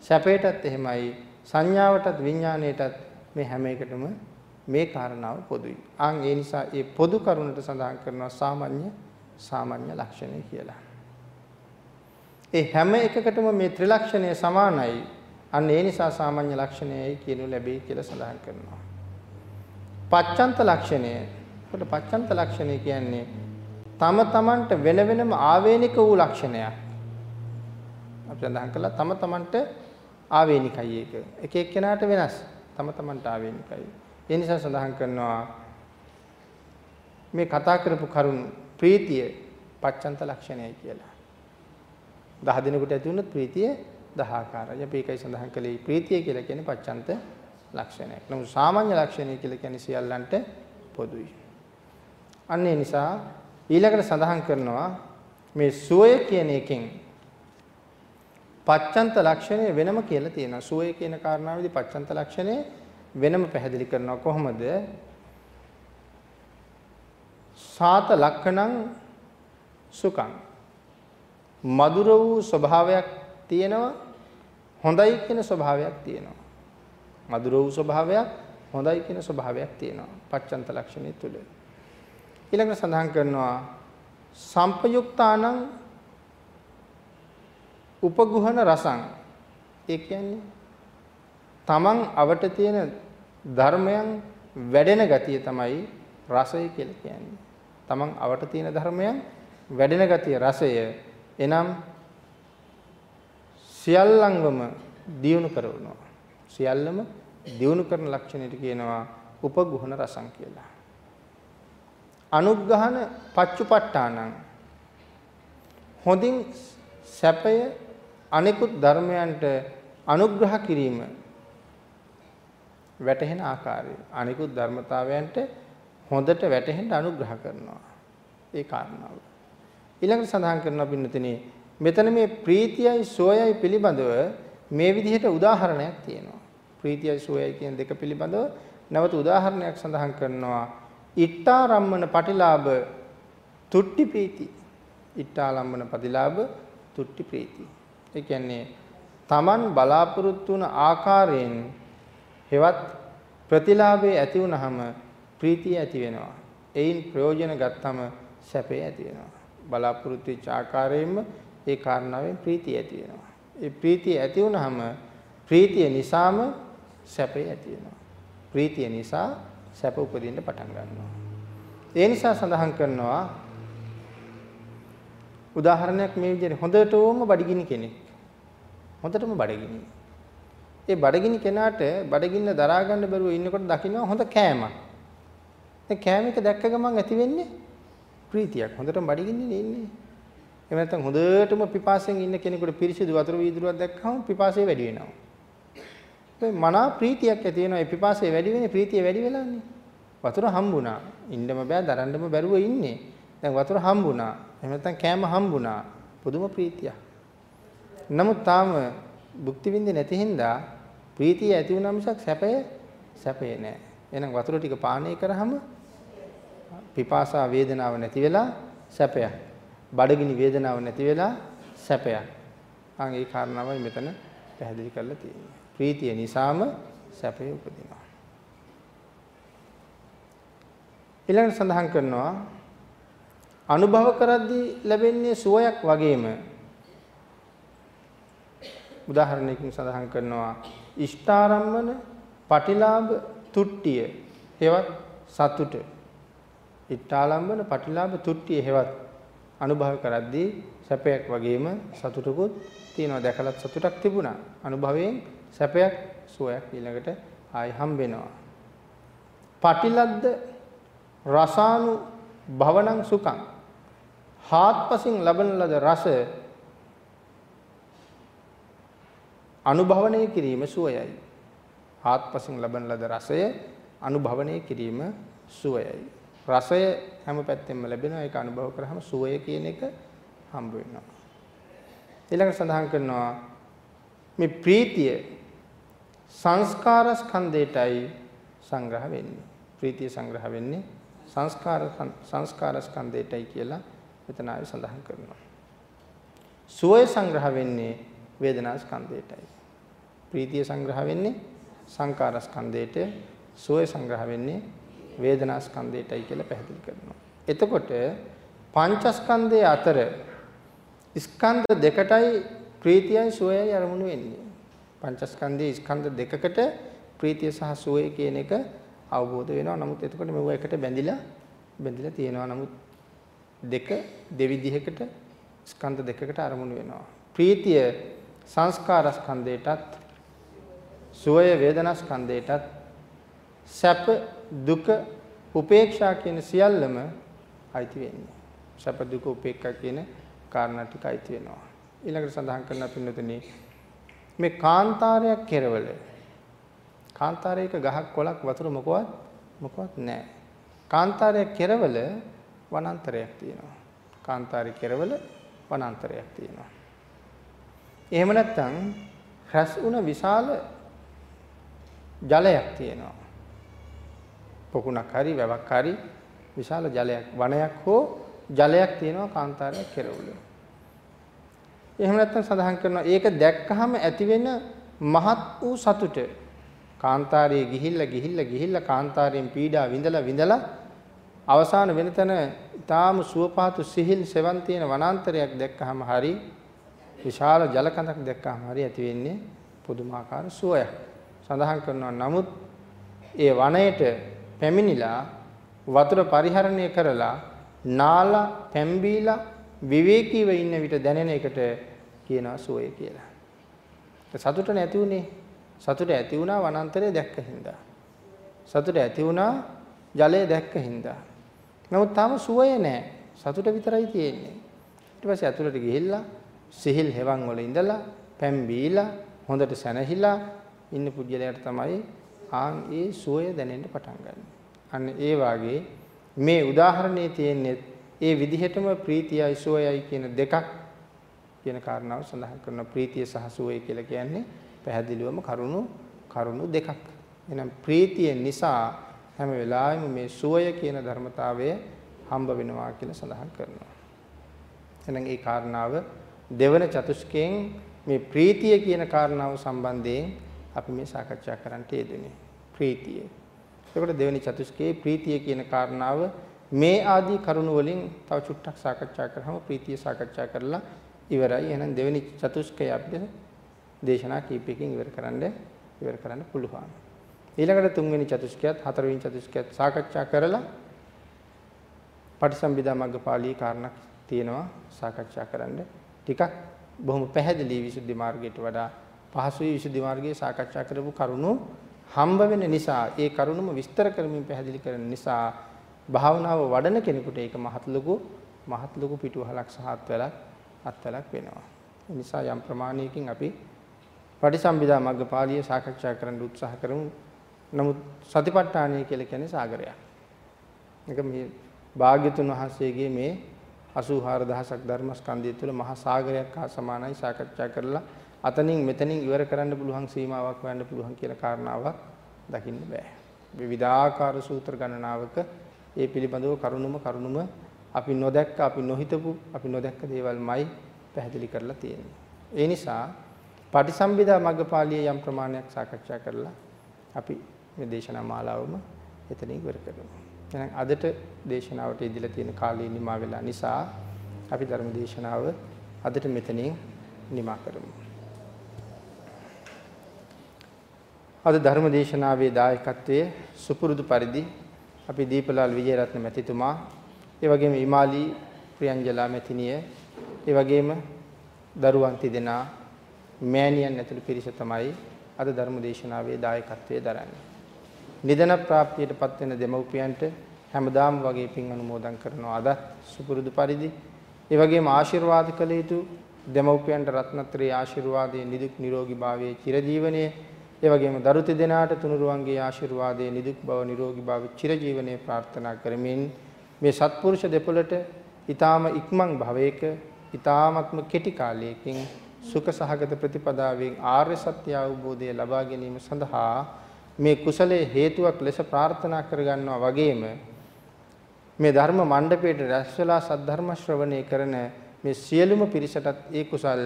A: සැපයටත් එහෙමයි, සංඥාවටත් විඥාණයටත් මේ හැම එකටම මේ කාරණාව පොදුයි. ආන් ඒ නිසා මේ පොදු කරුණට සඳහන් කරනවා සාමාන්‍ය සාමාන්‍ය ලක්ෂණය කියලා. ඒ හැම එකකටම මේ ත්‍රිලක්ෂණය සමානයි. අන්න ඒ නිසා සාමාන්‍ය ලක්ෂණයයි කියනු ලැබේ කියලා සඳහන් කරනවා. පච්චන්ත ලක්ෂණය. කොට පච්චන්ත ලක්ෂණය කියන්නේ තම තමන්ට වෙන වෙනම ආවේනික වූ ලක්ෂණයක්. අපි සඳහන් කළා තම තමන්ට ආවේනිකයි ඒක. එක එක්කෙනාට වෙනස්. තම තමන්ට ආවේනිකයි. ඒ නිසා සඳහන් කරනවා මේ කතා කරපු කරුණ ප්‍රීතිය පච්චන්ත ලක්ෂණයයි කියලා. 10 දිනකට ඇති වුණොත් ප්‍රීතිය 10 ආකාරයි. අපි ඒකයි සඳහන් කළේ ප්‍රීතිය කියලා කියන්නේ පච්චන්ත ලක්ෂණයක්. නමුත් සාමාන්‍ය ලක්ෂණය කියලා කියන්නේ සියල්ලන්ට පොදුයි. අන්න ඒ නිසා ඊළඟට සඳහන් කරනවා මේ සුවය කියන එකෙන් පච්චන්ත ලක්ෂණය වෙනම කියලා තියෙනවා. සුවය කියන කාරණාවේදී පච්චන්ත ලක්ෂණය වෙනම පැහැදිලි කරනවා කොහොමද? සාත ලක්ෂණං සුඛං. මధుර වූ ස්වභාවයක් තියෙනවා හොඳයි කියන ස්වභාවයක් තියෙනවා. මధుර වූ ස්වභාවයක් හොඳයි කියන ස්වභාවයක් තියෙනවා පච්චන්ත ලක්ෂණය තුල ඊළඟට සඳහන් කරනවා සම්පයුක්තානං උපගුහන රසං. ඒ කියන්නේ තමන් අවට තියෙන ධර්මයන් වැඩෙන ගතිය තමයි රසය කියලා කියන්නේ. තමන් අවට තියෙන ධර්මයන් වැඩෙන ගතිය රසය. එනම් සියල්ලංගම දියුණු කරනවා. සියල්ලම දියුණු කරන ලක්ෂණයට කියනවා උපගුහන රසං කියලා. අනුග්‍රහන පච්චුපට්ඨානං හොඳින් සැපය අනිකුත් ධර්මයන්ට අනුග්‍රහ කිරීම වැටහෙන ආකාරය අනිකුත් ධර්මතාවයන්ට හොඳට වැටහෙන්න අනුග්‍රහ කරනවා. ඒ කාරණාව. ඊළඟට සඳහන් කරනවා පින්නතනේ මෙතන මේ ප්‍රීතියයි සෝයයි පිළිබඳව මේ විදිහට උදාහරණයක් තියෙනවා. ප්‍රීතියයි සෝයයි කියන දෙක පිළිබඳව නැවත උදාහරණයක් සඳහන් කරනවා. ඉට්ටාරම්මන පටිලාභ තුට්ටි ප්‍රීති. ඉට්ටාලම්මන පටිලාභ තුට්ටි ප්‍රීති. ඒ කියන්නේ Taman බලාපොරොත්තු වුණ ආකාරයෙන් හෙවත් ප්‍රතිලාභේ ඇති වුනහම ප්‍රීතිය ඇති වෙනවා. එයින් ප්‍රයෝජන ගත්තම සැපේ ඇති වෙනවා. බලාපොරොත්තු වෙච්ච ආකාරයෙන්ම ඒ කාරණාවෙන් ප්‍රීතිය ඇති වෙනවා. ඒ ප්‍රීතිය ඇති වුනහම ප්‍රීතිය නිසාම සැපේ ඇති වෙනවා. ප්‍රීතිය නිසා සැප උපදින්න පටන් ගන්නවා. ඒ නිසා සඳහන් කරනවා උදාහරණයක් මේ විදිහට හොඳටම බඩගිනි කෙනෙක්. හොඳටම බඩගිනි. ඒ බඩගිනි කෙනාට බඩගින්න දරා ගන්න බැරුව ඉන්නකොට දකින්න හොඳ කෑමක්. ඒ කෑම එක දැක්ක ගමන් ඇති වෙන්නේ ප්‍රීතියක්. හොඳටම බඩගින්නේ ඉන්නේ. එහෙම නැත්නම් හොඳටම පිපාසයෙන් ඉන්න කෙනෙකුට පිරිසිදු වතුර වීදුරුවක් දැක්කම පිපාසය වැඩි වෙනවා. ඒ මනා ප්‍රීතියක් ඇති වෙනවා. ඒ පිපාසය වැඩි වෙන්නේ ප්‍රීතිය වැඩි වෙලානේ. වතුර හම්බුණා. ඉන්නම බෑ දරන්නම බැරුව ඉන්නේ. දැන් වතුර හම්බුණා. එහෙම නැත්නම් කෑම හම්බුණා. පුදුම ප්‍රීතියක්. නමුත් තාම භුක්ති විඳින්නේ නැති හින්දා ප්‍රීතිය ඇති වුණා මිසක් සැපය සැපේ නෑ. එහෙනම් වතුර ටික පානය කරාම පිපාසා වේදනාව නැති වෙලා සැපයක්. බඩගිනි වේදනාව නැති වෙලා සැපයක්. අන් ඒ කාරණාවයි මෙතන පැහැදිලි කරලා තියෙන්නේ. ප්‍රීතිය නිසාම සැපය උපදිනවා. ඊළඟට සඳහන් කරනවා අනුභව කරද්දී ලැබෙන්නේ සුවයක් වගේම උදාහරණයකින් සඳහන් කරනවා. ඉෂ්ඨාරම්මන පටිලාභ තුට්ටිය හෙවත් සතුට. ඉෂ්ඨාලම්බන පටිලාභ තුට්ටිය හෙවත් අනුභව කරද්දී සැපයක් වගේම සතුටකුත් තියෙනවා. දැකලත් සතුටක් තිබුණා. අනුභවයෙන් සැපයක් සුවයක් ඊළඟට ආයි හම්බෙනවා. පටිලද්ද රසානු භවණං සුඛං. හාත්පසින් ලබන ලද රස අනුභවණය කිරීම සුවයයි. හාත්පසින් ලබන ලද රසය අනුභවණය කිරීම සුවයයි. රසය හැම පැත්තෙම ලැබෙනවා ඒක අනුභව කරාම සුවය කියන එක හම්බ වෙනවා. ඊළඟට සඳහන් කරනවා මේ ප්‍රීතිය සංස්කාර ස්කන්ධයටයි සංග්‍රහ වෙන්නේ. ප්‍රීතිය සංග්‍රහ වෙන්නේ සංස්කාර සංස්කාර ස්කන්ධයටයි කියලා මෙතන ආයෙ සඳහන් කරනවා. සුවය සංග්‍රහ වෙන්නේ වේදනා ස්කන්ධයටයි. ප්‍රීතිය සංග්‍රහ වෙන්නේ සංකාර ස්කන්ධයට, සුවය සංග්‍රහ වෙන්නේ වේදනා ස්කන්ධයටයි කියලා පැහැදිලි කරනවා. එතකොට පංචස්කන්ධයේ අතර ස්කන්ධ දෙකටයි ප්‍රීතියයි සුවයයි අරමුණු වෙන්නේ. පංචස්කන්ධයේ ස්කන්ධ දෙකකට ප්‍රීතිය සහ සුවය කියන එක අවබෝධ වෙනවා. නමුත් එතකොට මෙව එකට බැඳිලා බැඳිලා තියෙනවා. නමුත් දෙක දෙවිධයකට ස්කන්ධ දෙකකට අරමුණු වෙනවා. ප්‍රීතිය සංස්කාර ස්කන්ධයටත් සුවය වේදනා ස්කන්ධයටත් සැප දුක උපේක්ෂා කියන සියල්ලම අයිති වෙන්නේ. සැප දුක උපේක්ඛා කියන කාරණා ටික අයිති වෙනවා. ඊළඟට සඳහන් කරන පින්නතුනි මේ කාන්තාරයක් කෙරවල කාන්තාරයක ගහක් කොළක් වතුර මොකවත් මොකවත් නැහැ. කාන්තාරයක් කෙරවල වනාන්තරයක් තියෙනවා. කාන්තාරේ කෙරවල වනාන්තරයක් තියෙනවා. එහෙම නැත්නම් රැස් වුණ විශාල ජලයක් තියෙනවා. පොකුණක් හරි වැවක් හරි විශාල ජලයක් වනයක් හෝ ජලයක් තියෙනවා කාන්තාරයක් කෙරවල. එහෙම නැත්නම් සඳහන් කරනවා ඒක දැක්කහම ඇතිවෙන මහත් වූ සතුට කාන්තාරයේ ගිහිල්ලා ගිහිල්ලා ගිහිල්ලා කාන්තාරයෙන් පීඩා විඳලා විඳලා අවසාන වෙන තැන ඊටාම සුවපහතු සිහිල් සෙවන් තියෙන වනාන්තරයක් දැක්කහම හරි විශාල ජල කඳක් දැක්කහම හරි ඇති වෙන්නේ පුදුමාකාර සුවයක්. සඳහන් කරනවා නමුත් ඒ වනයේට පැමිණිලා වතුර පරිහරණය කරලා නාලා පැම්බීලා විවේකීව ඉන්න විට දැනෙන එකට කියනවා සුවය කියලා. සතුට නැති උනේ සතුට ඇති වුණා වනාන්තරය දැක්ක හින්දා. සතුට ඇති වුණා ජලය දැක්ක හින්දා. නමුත් තාම සුවය නැහැ. සතුට විතරයි තියෙන්නේ. ඊට පස්සේ අතුලට ගිහිල්ලා සිහිල් හෙවන් වල ඉඳලා පැම් බීලා හොඳට සැනහිලා ඉන්න පුජ්‍යලයට තමයි ආන් ඒ සුවය දැනෙන්න පටන් ගන්න. අන්න ඒ වාගේ මේ උදාහරණයේ තියෙන්නේ ඒ විදිහටම ප්‍රීතියයි සුවයයි කියන දෙකක් කියන කාරණාව සඳහන් කරන ප්‍රීතිය සහ සුවය කියලා කියන්නේ පැහැදිලිවම කරුණු කරුණු දෙකක්. එහෙනම් ප්‍රීතිය නිසා හැම වෙලාවෙම මේ සුවය කියන ධර්මතාවය හම්බ වෙනවා කියලා සඳහන් කරනවා. එහෙනම් ඒ කාරණාව දෙවන චතුස්කයෙන් මේ ප්‍රීතිය කියන කාරණාව සම්බන්ධයෙන් අපි මේ සාකච්ඡා කරන්නට යෙදුනේ. ප්‍රීතිය. එතකොට දෙවෙනි චතුස්කයේ ප්‍රීතිය කියන කාරණාව මේ ආදී කරුණු වලින් තව චුට්ටක් සාකච්ඡා කරාම ප්‍රීතිය සාකච්ඡා කරලා ඉවරයි. එහෙනම් දෙවෙනි චතුස්කය අපිට දේශනා කීපයකින් ඉවර කරන්න ඉවර කරන්න පුළුවන්. ඊළඟට තුන්වෙනි චතුස්කයත් හතරවෙනි චතුස්කයත් සාකච්ඡා කරලා පටිසම්භිදා මග්ගපාළී කාරණා තියෙනවා සාකච්ඡා කරන්න. ටිකක් බොහොම පැහැදිලි විසුද්ධි මාර්ගයට වඩා පහසුයි විසුද්ධි මාර්ගයේ සාකච්ඡා කරපු කරුණු හම්බ වෙන නිසා ඒ කරුණුම විස්තර කරමින් පැහැදිලි කරන නිසා භාවනාව වඩන කෙනෙකුට ඒක මහත් ලොකු මහත් ලොකු පිටුවහලක් සහ අත්වලක් අත්වලක් වෙනවා. ඒ නිසා යම් ප්‍රමාණයකින් අපි පටිසම්භිදා මග්ගපාළිය සාකච්ඡා කරන්න උත්සාහ කරමු. නමුත් සතිපට්ඨානය කියලා කියන්නේ සාගරයක්. ඒක මේ භාග්‍යතුන් වහන්සේගේ මේ 84000ක් ධර්මස්කන්ධය තුළ මහා සාගරයක් හා සමානයි සාකච්ඡා කරලා අතනින් මෙතනින් ඉවර කරන්න පුළුවන් සීමාවක් හොයන්න පුළුවන් කියන කාරණාවක් දකින්න බෑ. විවිධාකාර සූත්‍ර ගණනාවක ඒ පිළිබඳව කරුණුම කරුණුම අපි නොදැක්ක අපි නොහිතපු අපි නොදැක්ක දේවල්මයි පැහැදිලි කරලා තියෙන්නේ. ඒ නිසා පටිසම්භිදා මග්ගපාළිය යම් ප්‍රමාණයක් සාකච්ඡා කරලා අපි මේ දේශනා මාලාවම එතනින් ඉවර කරමු. එහෙනම් අදට දේශනාවට ඉදිලා තියෙන කාලය නිමා වෙලා නිසා අපි ධර්ම දේශනාව අදට මෙතනින් නිමා කරමු. අද ධර්ම දේශනාවේ දායකත්වයේ සුපුරුදු පරිදි අපි දීපලාල් විජේරත්න මැතිතුමා, ඒ වගේම ඉමාලි ප්‍රියංජලා මැතිණිය, ඒ වගේම දරුවන් තිදෙනා මෑණියන් ඇතුළු පිරිස තමයි අද ධර්ම දේශනාවේ දායකත්වයේ දරන්නේ. නිදන ප්‍රාප්තියටපත් වෙන දෙමව්පියන්ට හැමදාම වගේ පින් අනුමෝදන් කරනවා. අද සුපුරුදු පරිදි. ඒ වගේම ආශිර්වාද කළ යුතු දෙමව්පියන්ට රත්නත්‍රයේ ආශිර්වාදයේ නිදුක් නිරෝගී භාවයේ චිරජීවනයේ ඒ වගේම දරු දෙදෙනාට තුනුරුවන්ගේ ආශිර්වාදයේ නිදුක් බව නිරෝගී භාව චිරජීවනයේ ප්‍රාර්ථනා කරමින් මේ සත්පුරුෂ දෙපළට ඊ타ම ඉක්මන් භවයක ඊ타මත්ම කෙටි කාලයකින් සුඛ සහගත ප්‍රතිපදාවෙන් ආර්ය සත්‍ය අවබෝධය ලබා ගැනීම සඳහා මේ කුසලයේ හේතුවක් ලෙස ප්‍රාර්ථනා කරගන්නවා වගේම මේ ධර්ම මණ්ඩපයේ රැස් වෙලා සද්ධර්ම ශ්‍රවණය කරන මේ සියලුම පිරිසටත් ඒ කුසල්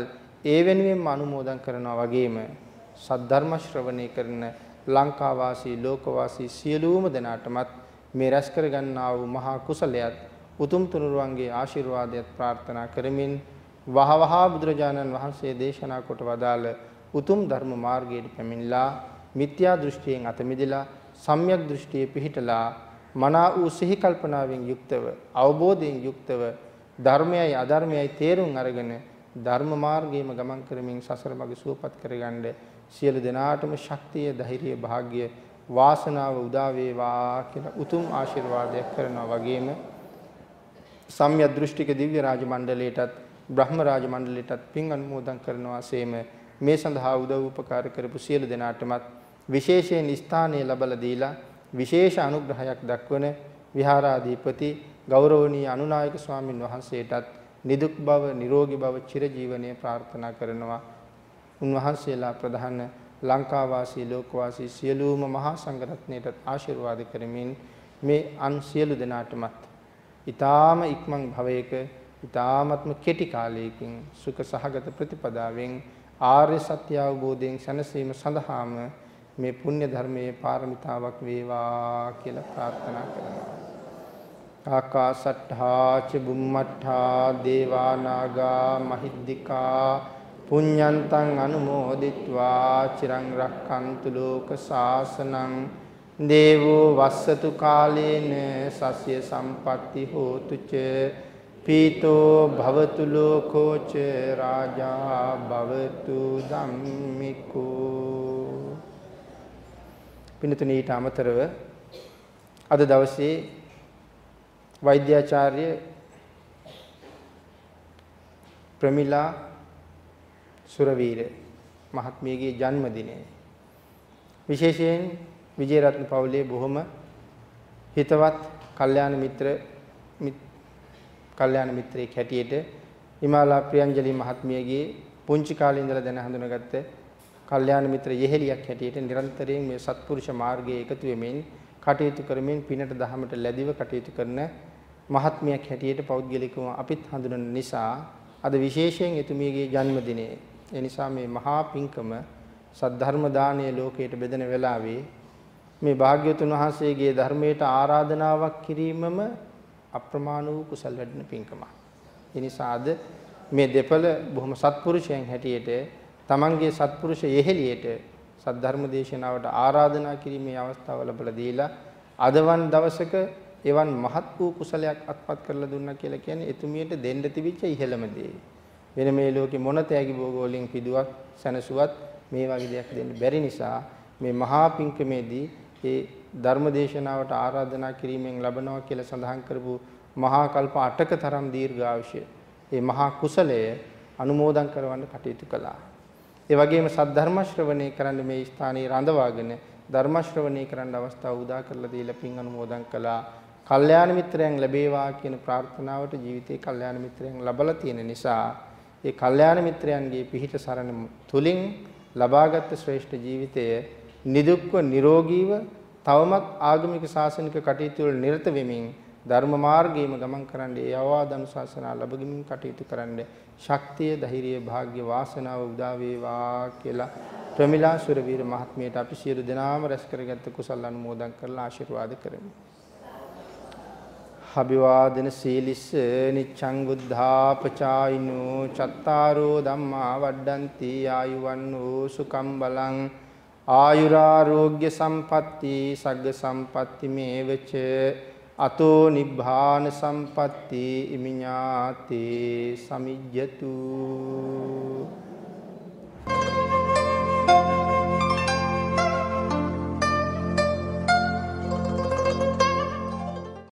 A: ඒ වෙනුවෙන්ම අනුමෝදන් කරනවා වගේම සද්ධර්ම ශ්‍රවණය කරන ලංකා වාසී ලෝක වාසී සියලුම දෙනාටමත් මේ රැස් කරගන්නා වූ මහා කුසලයත් උතුම් තුනුරුවන්ගේ ආශිර්වාදයත් ප්‍රාර්ථනා කරමින් වහවහා බුදුරජාණන් වහන්සේ දේශනා කොට වදාළ උතුම් ධර්ම මාර්ගයට පැමිණලා මිත්‍යා දෘෂ්ටියෙන් අත මිදලා සම්‍යක් දෘෂ්ටියේ පිහිටලා මනා වූ සිහි කල්පනාවෙන් යුක්තව අවබෝධයෙන් යුක්තව ධර්මයයි අධර්මයයි තේරුම් අරගෙන ධර්ම මාර්ගයේම ගමන් කරමින් සසර මඟ සුවපත් කරගන්න සියලු දෙනාටම ශක්තිය ධෛර්යය වාග්ය වාසනාව උදා වේවා කියලා උතුම් ආශිර්වාදයක් කරනවා වගේම සම්‍යක් දෘෂ්ටික දිව්‍ය රාජ මණ්ඩලයටත් බ්‍රහ්ම රාජ මණ්ඩලයටත් පින් අනුමෝදන් කරනවා සේම. මේ සඳහා උදව් උපකාර කරපු සියලු දෙනාටමත් විශේෂයෙන් ස්ථානීය ලබලා දීලා විශේෂ අනුග්‍රහයක් දක්වන විහාරාධිපති ගෞරවනීය අනුනායක ස්වාමින් වහන්සේටත් නිදුක් බව නිරෝගී බව චිරජීවනයේ ප්‍රාර්ථනා කරනවා. උන්වහන්සේලා ප්‍රධාන ලංකා වාසී ලෝක වාසී සියලුම මහා සංඝරත්නයට ආශිර්වාද කරමින් මේ අන් සියලු දෙනාටමත් ඊ타ම ඉක්මන් භවයක ඊ타මත්ම කෙටි කාලයකින් සුඛ සහගත ප්‍රතිපදාවෙන් ආර්ය සත්‍ය අවබෝධයෙන් සැනසීම සඳහාම මේ පුණ්‍ය ධර්මයේ පාරමිතාවක් වේවා කියලා ප්‍රාර්ථනා කරනවා. ආකාසට්ඨා ච බුම්මට්ඨා දේවා නාග මහිද්దికා පුඤ්ඤන්තං අනුමෝදිත්වා චිරං රක්ඛන්තු ලෝක සාසනං දේවෝ වස්සතු කාලේන සස්ය සම්පatti හෝතු ච පීතෝ භවතු ලෝකෝ ච රාජා භවතු ධම්මිකෝ පින්තුනි ඊට අමතරව අද දවසේ වෛද්‍යාචාර්ය ප්‍රමිලා සුරවීර මහත්මියගේ ජන්මදිනය. විශේෂයෙන් විජේරත්න පවුලේ බොහොම හිතවත් කල්යාණ මිත්‍ර කල්යාණ මිත්‍රයෙක් හැටියට හිමාලා ප්‍රියංජලි මහත්මියගේ පුංචි කාලේ ඉඳලා දැන හඳුනාගත්ත කල්යාණ මිත්‍ර යෙහෙලියක් හැටියට නිරන්තරයෙන් මේ සත්පුරුෂ මාර්ගයේ එකතු වෙමින් කටයුතු කරමින් පිනට දහමට ලැබිව කටයුතු කරන මහත්මියක් හැටියට පෞද්ගලිකව අපිත් හඳුනන නිසා අද විශේෂයෙන් එතුමියගේ ජන්මදිනයේ ඒ නිසා මේ මහා පිංකම සද්ධර්ම දානීය ලෝකයට බෙදෙන වෙලාවේ මේ භාග්‍යවතුන් වහන්සේගේ ධර්මයට ආරාධනාවක් කිරීමම අප්‍රමාණ වූ කුසල් වැඩෙන පිංකමක්. ඒ නිසා අද මේ දෙපළ බොහොම සත්පුරුෂයන් හැටියට තමන්ගේ සත්පුරුෂ යෙහෙලියට සද්ධර්ම දේශනාවට ආරාධනා කිරීමේ අවස්ථාව ලැබලා දීලා අදවන් දවසක එවන් මහත් වූ කුසලයක් අත්පත් කරලා දුන්නා කියලා කියන්නේ එතුමියට දෙන්න තිබිච්ච ඉහෙළම දේ. වෙන මේ ලෝකේ මොන තෑගි භෝග වලින් පිදුවක් සැනසුවත් මේ වගේ දෙයක් දෙන්න බැරි නිසා මේ මහා පිංකමේදී ඒ ධර්ම දේශනාවට ආරාධනා කිරීමෙන් ලබනවා කියලා සඳහන් කරපු මහා කල්ප 8ක තරම් දීර්ඝායුෂය ඒ මහා කුසලය අනුමෝදන් කරවන්න කටයුතු කළා. ඒ වගේම සද්ධර්ම ශ්‍රවණය කරන්න මේ ස්ථානයේ රඳවාගෙන ධර්ම ශ්‍රවණය කරන්න අවස්ථාව උදා කරලා දීලා පින් අනුමෝදන් කළා. කල්යාණ මිත්‍රයන් ලැබේවා කියන ප්‍රාර්ථනාවට ජීවිතේ කල්යාණ මිත්‍රයන් ලබලා තියෙන නිසා ඒ කල්යාණ මිත්‍රයන්ගේ පිහිට සරණ තුලින් ලබාගත් ශ්‍රේෂ්ඨ ජීවිතය නිදුක්ව නිරෝගීව තවමත් ආගමික ශාසනික කටයුතු වල නිරත වෙමින් ධර්ම මාර්ගයේම ගමන් කරන්න ඒ අවවාද අනුශාසනා ලැබගමින් කටයුතු කරන්න ශක්තිය ධෛර්යය වාග්ය වාසනාව උදා වේවා කියලා ප්‍රමිලා සුරවීර මහත්මියට අපි සියලු දෙනාම රැස් කරගත්ත කුසල අනුමෝදන් කරලා ආශිර්වාද කරමු. අභිවාදන සීලිස්ස නිච්ඡං බුද්ධාපචායිනෝ චත්තාරෝ ධම්මා වඩ්ඩಂತಿ ආයුවන්නෝ සුකම් බලං ආයුරාෝග්‍ය සම්පatti සග්ග සම්පatti මේවච අතෝ නිබ්බාන සම්පatti ඉමිඤාති සමිජ්ජතු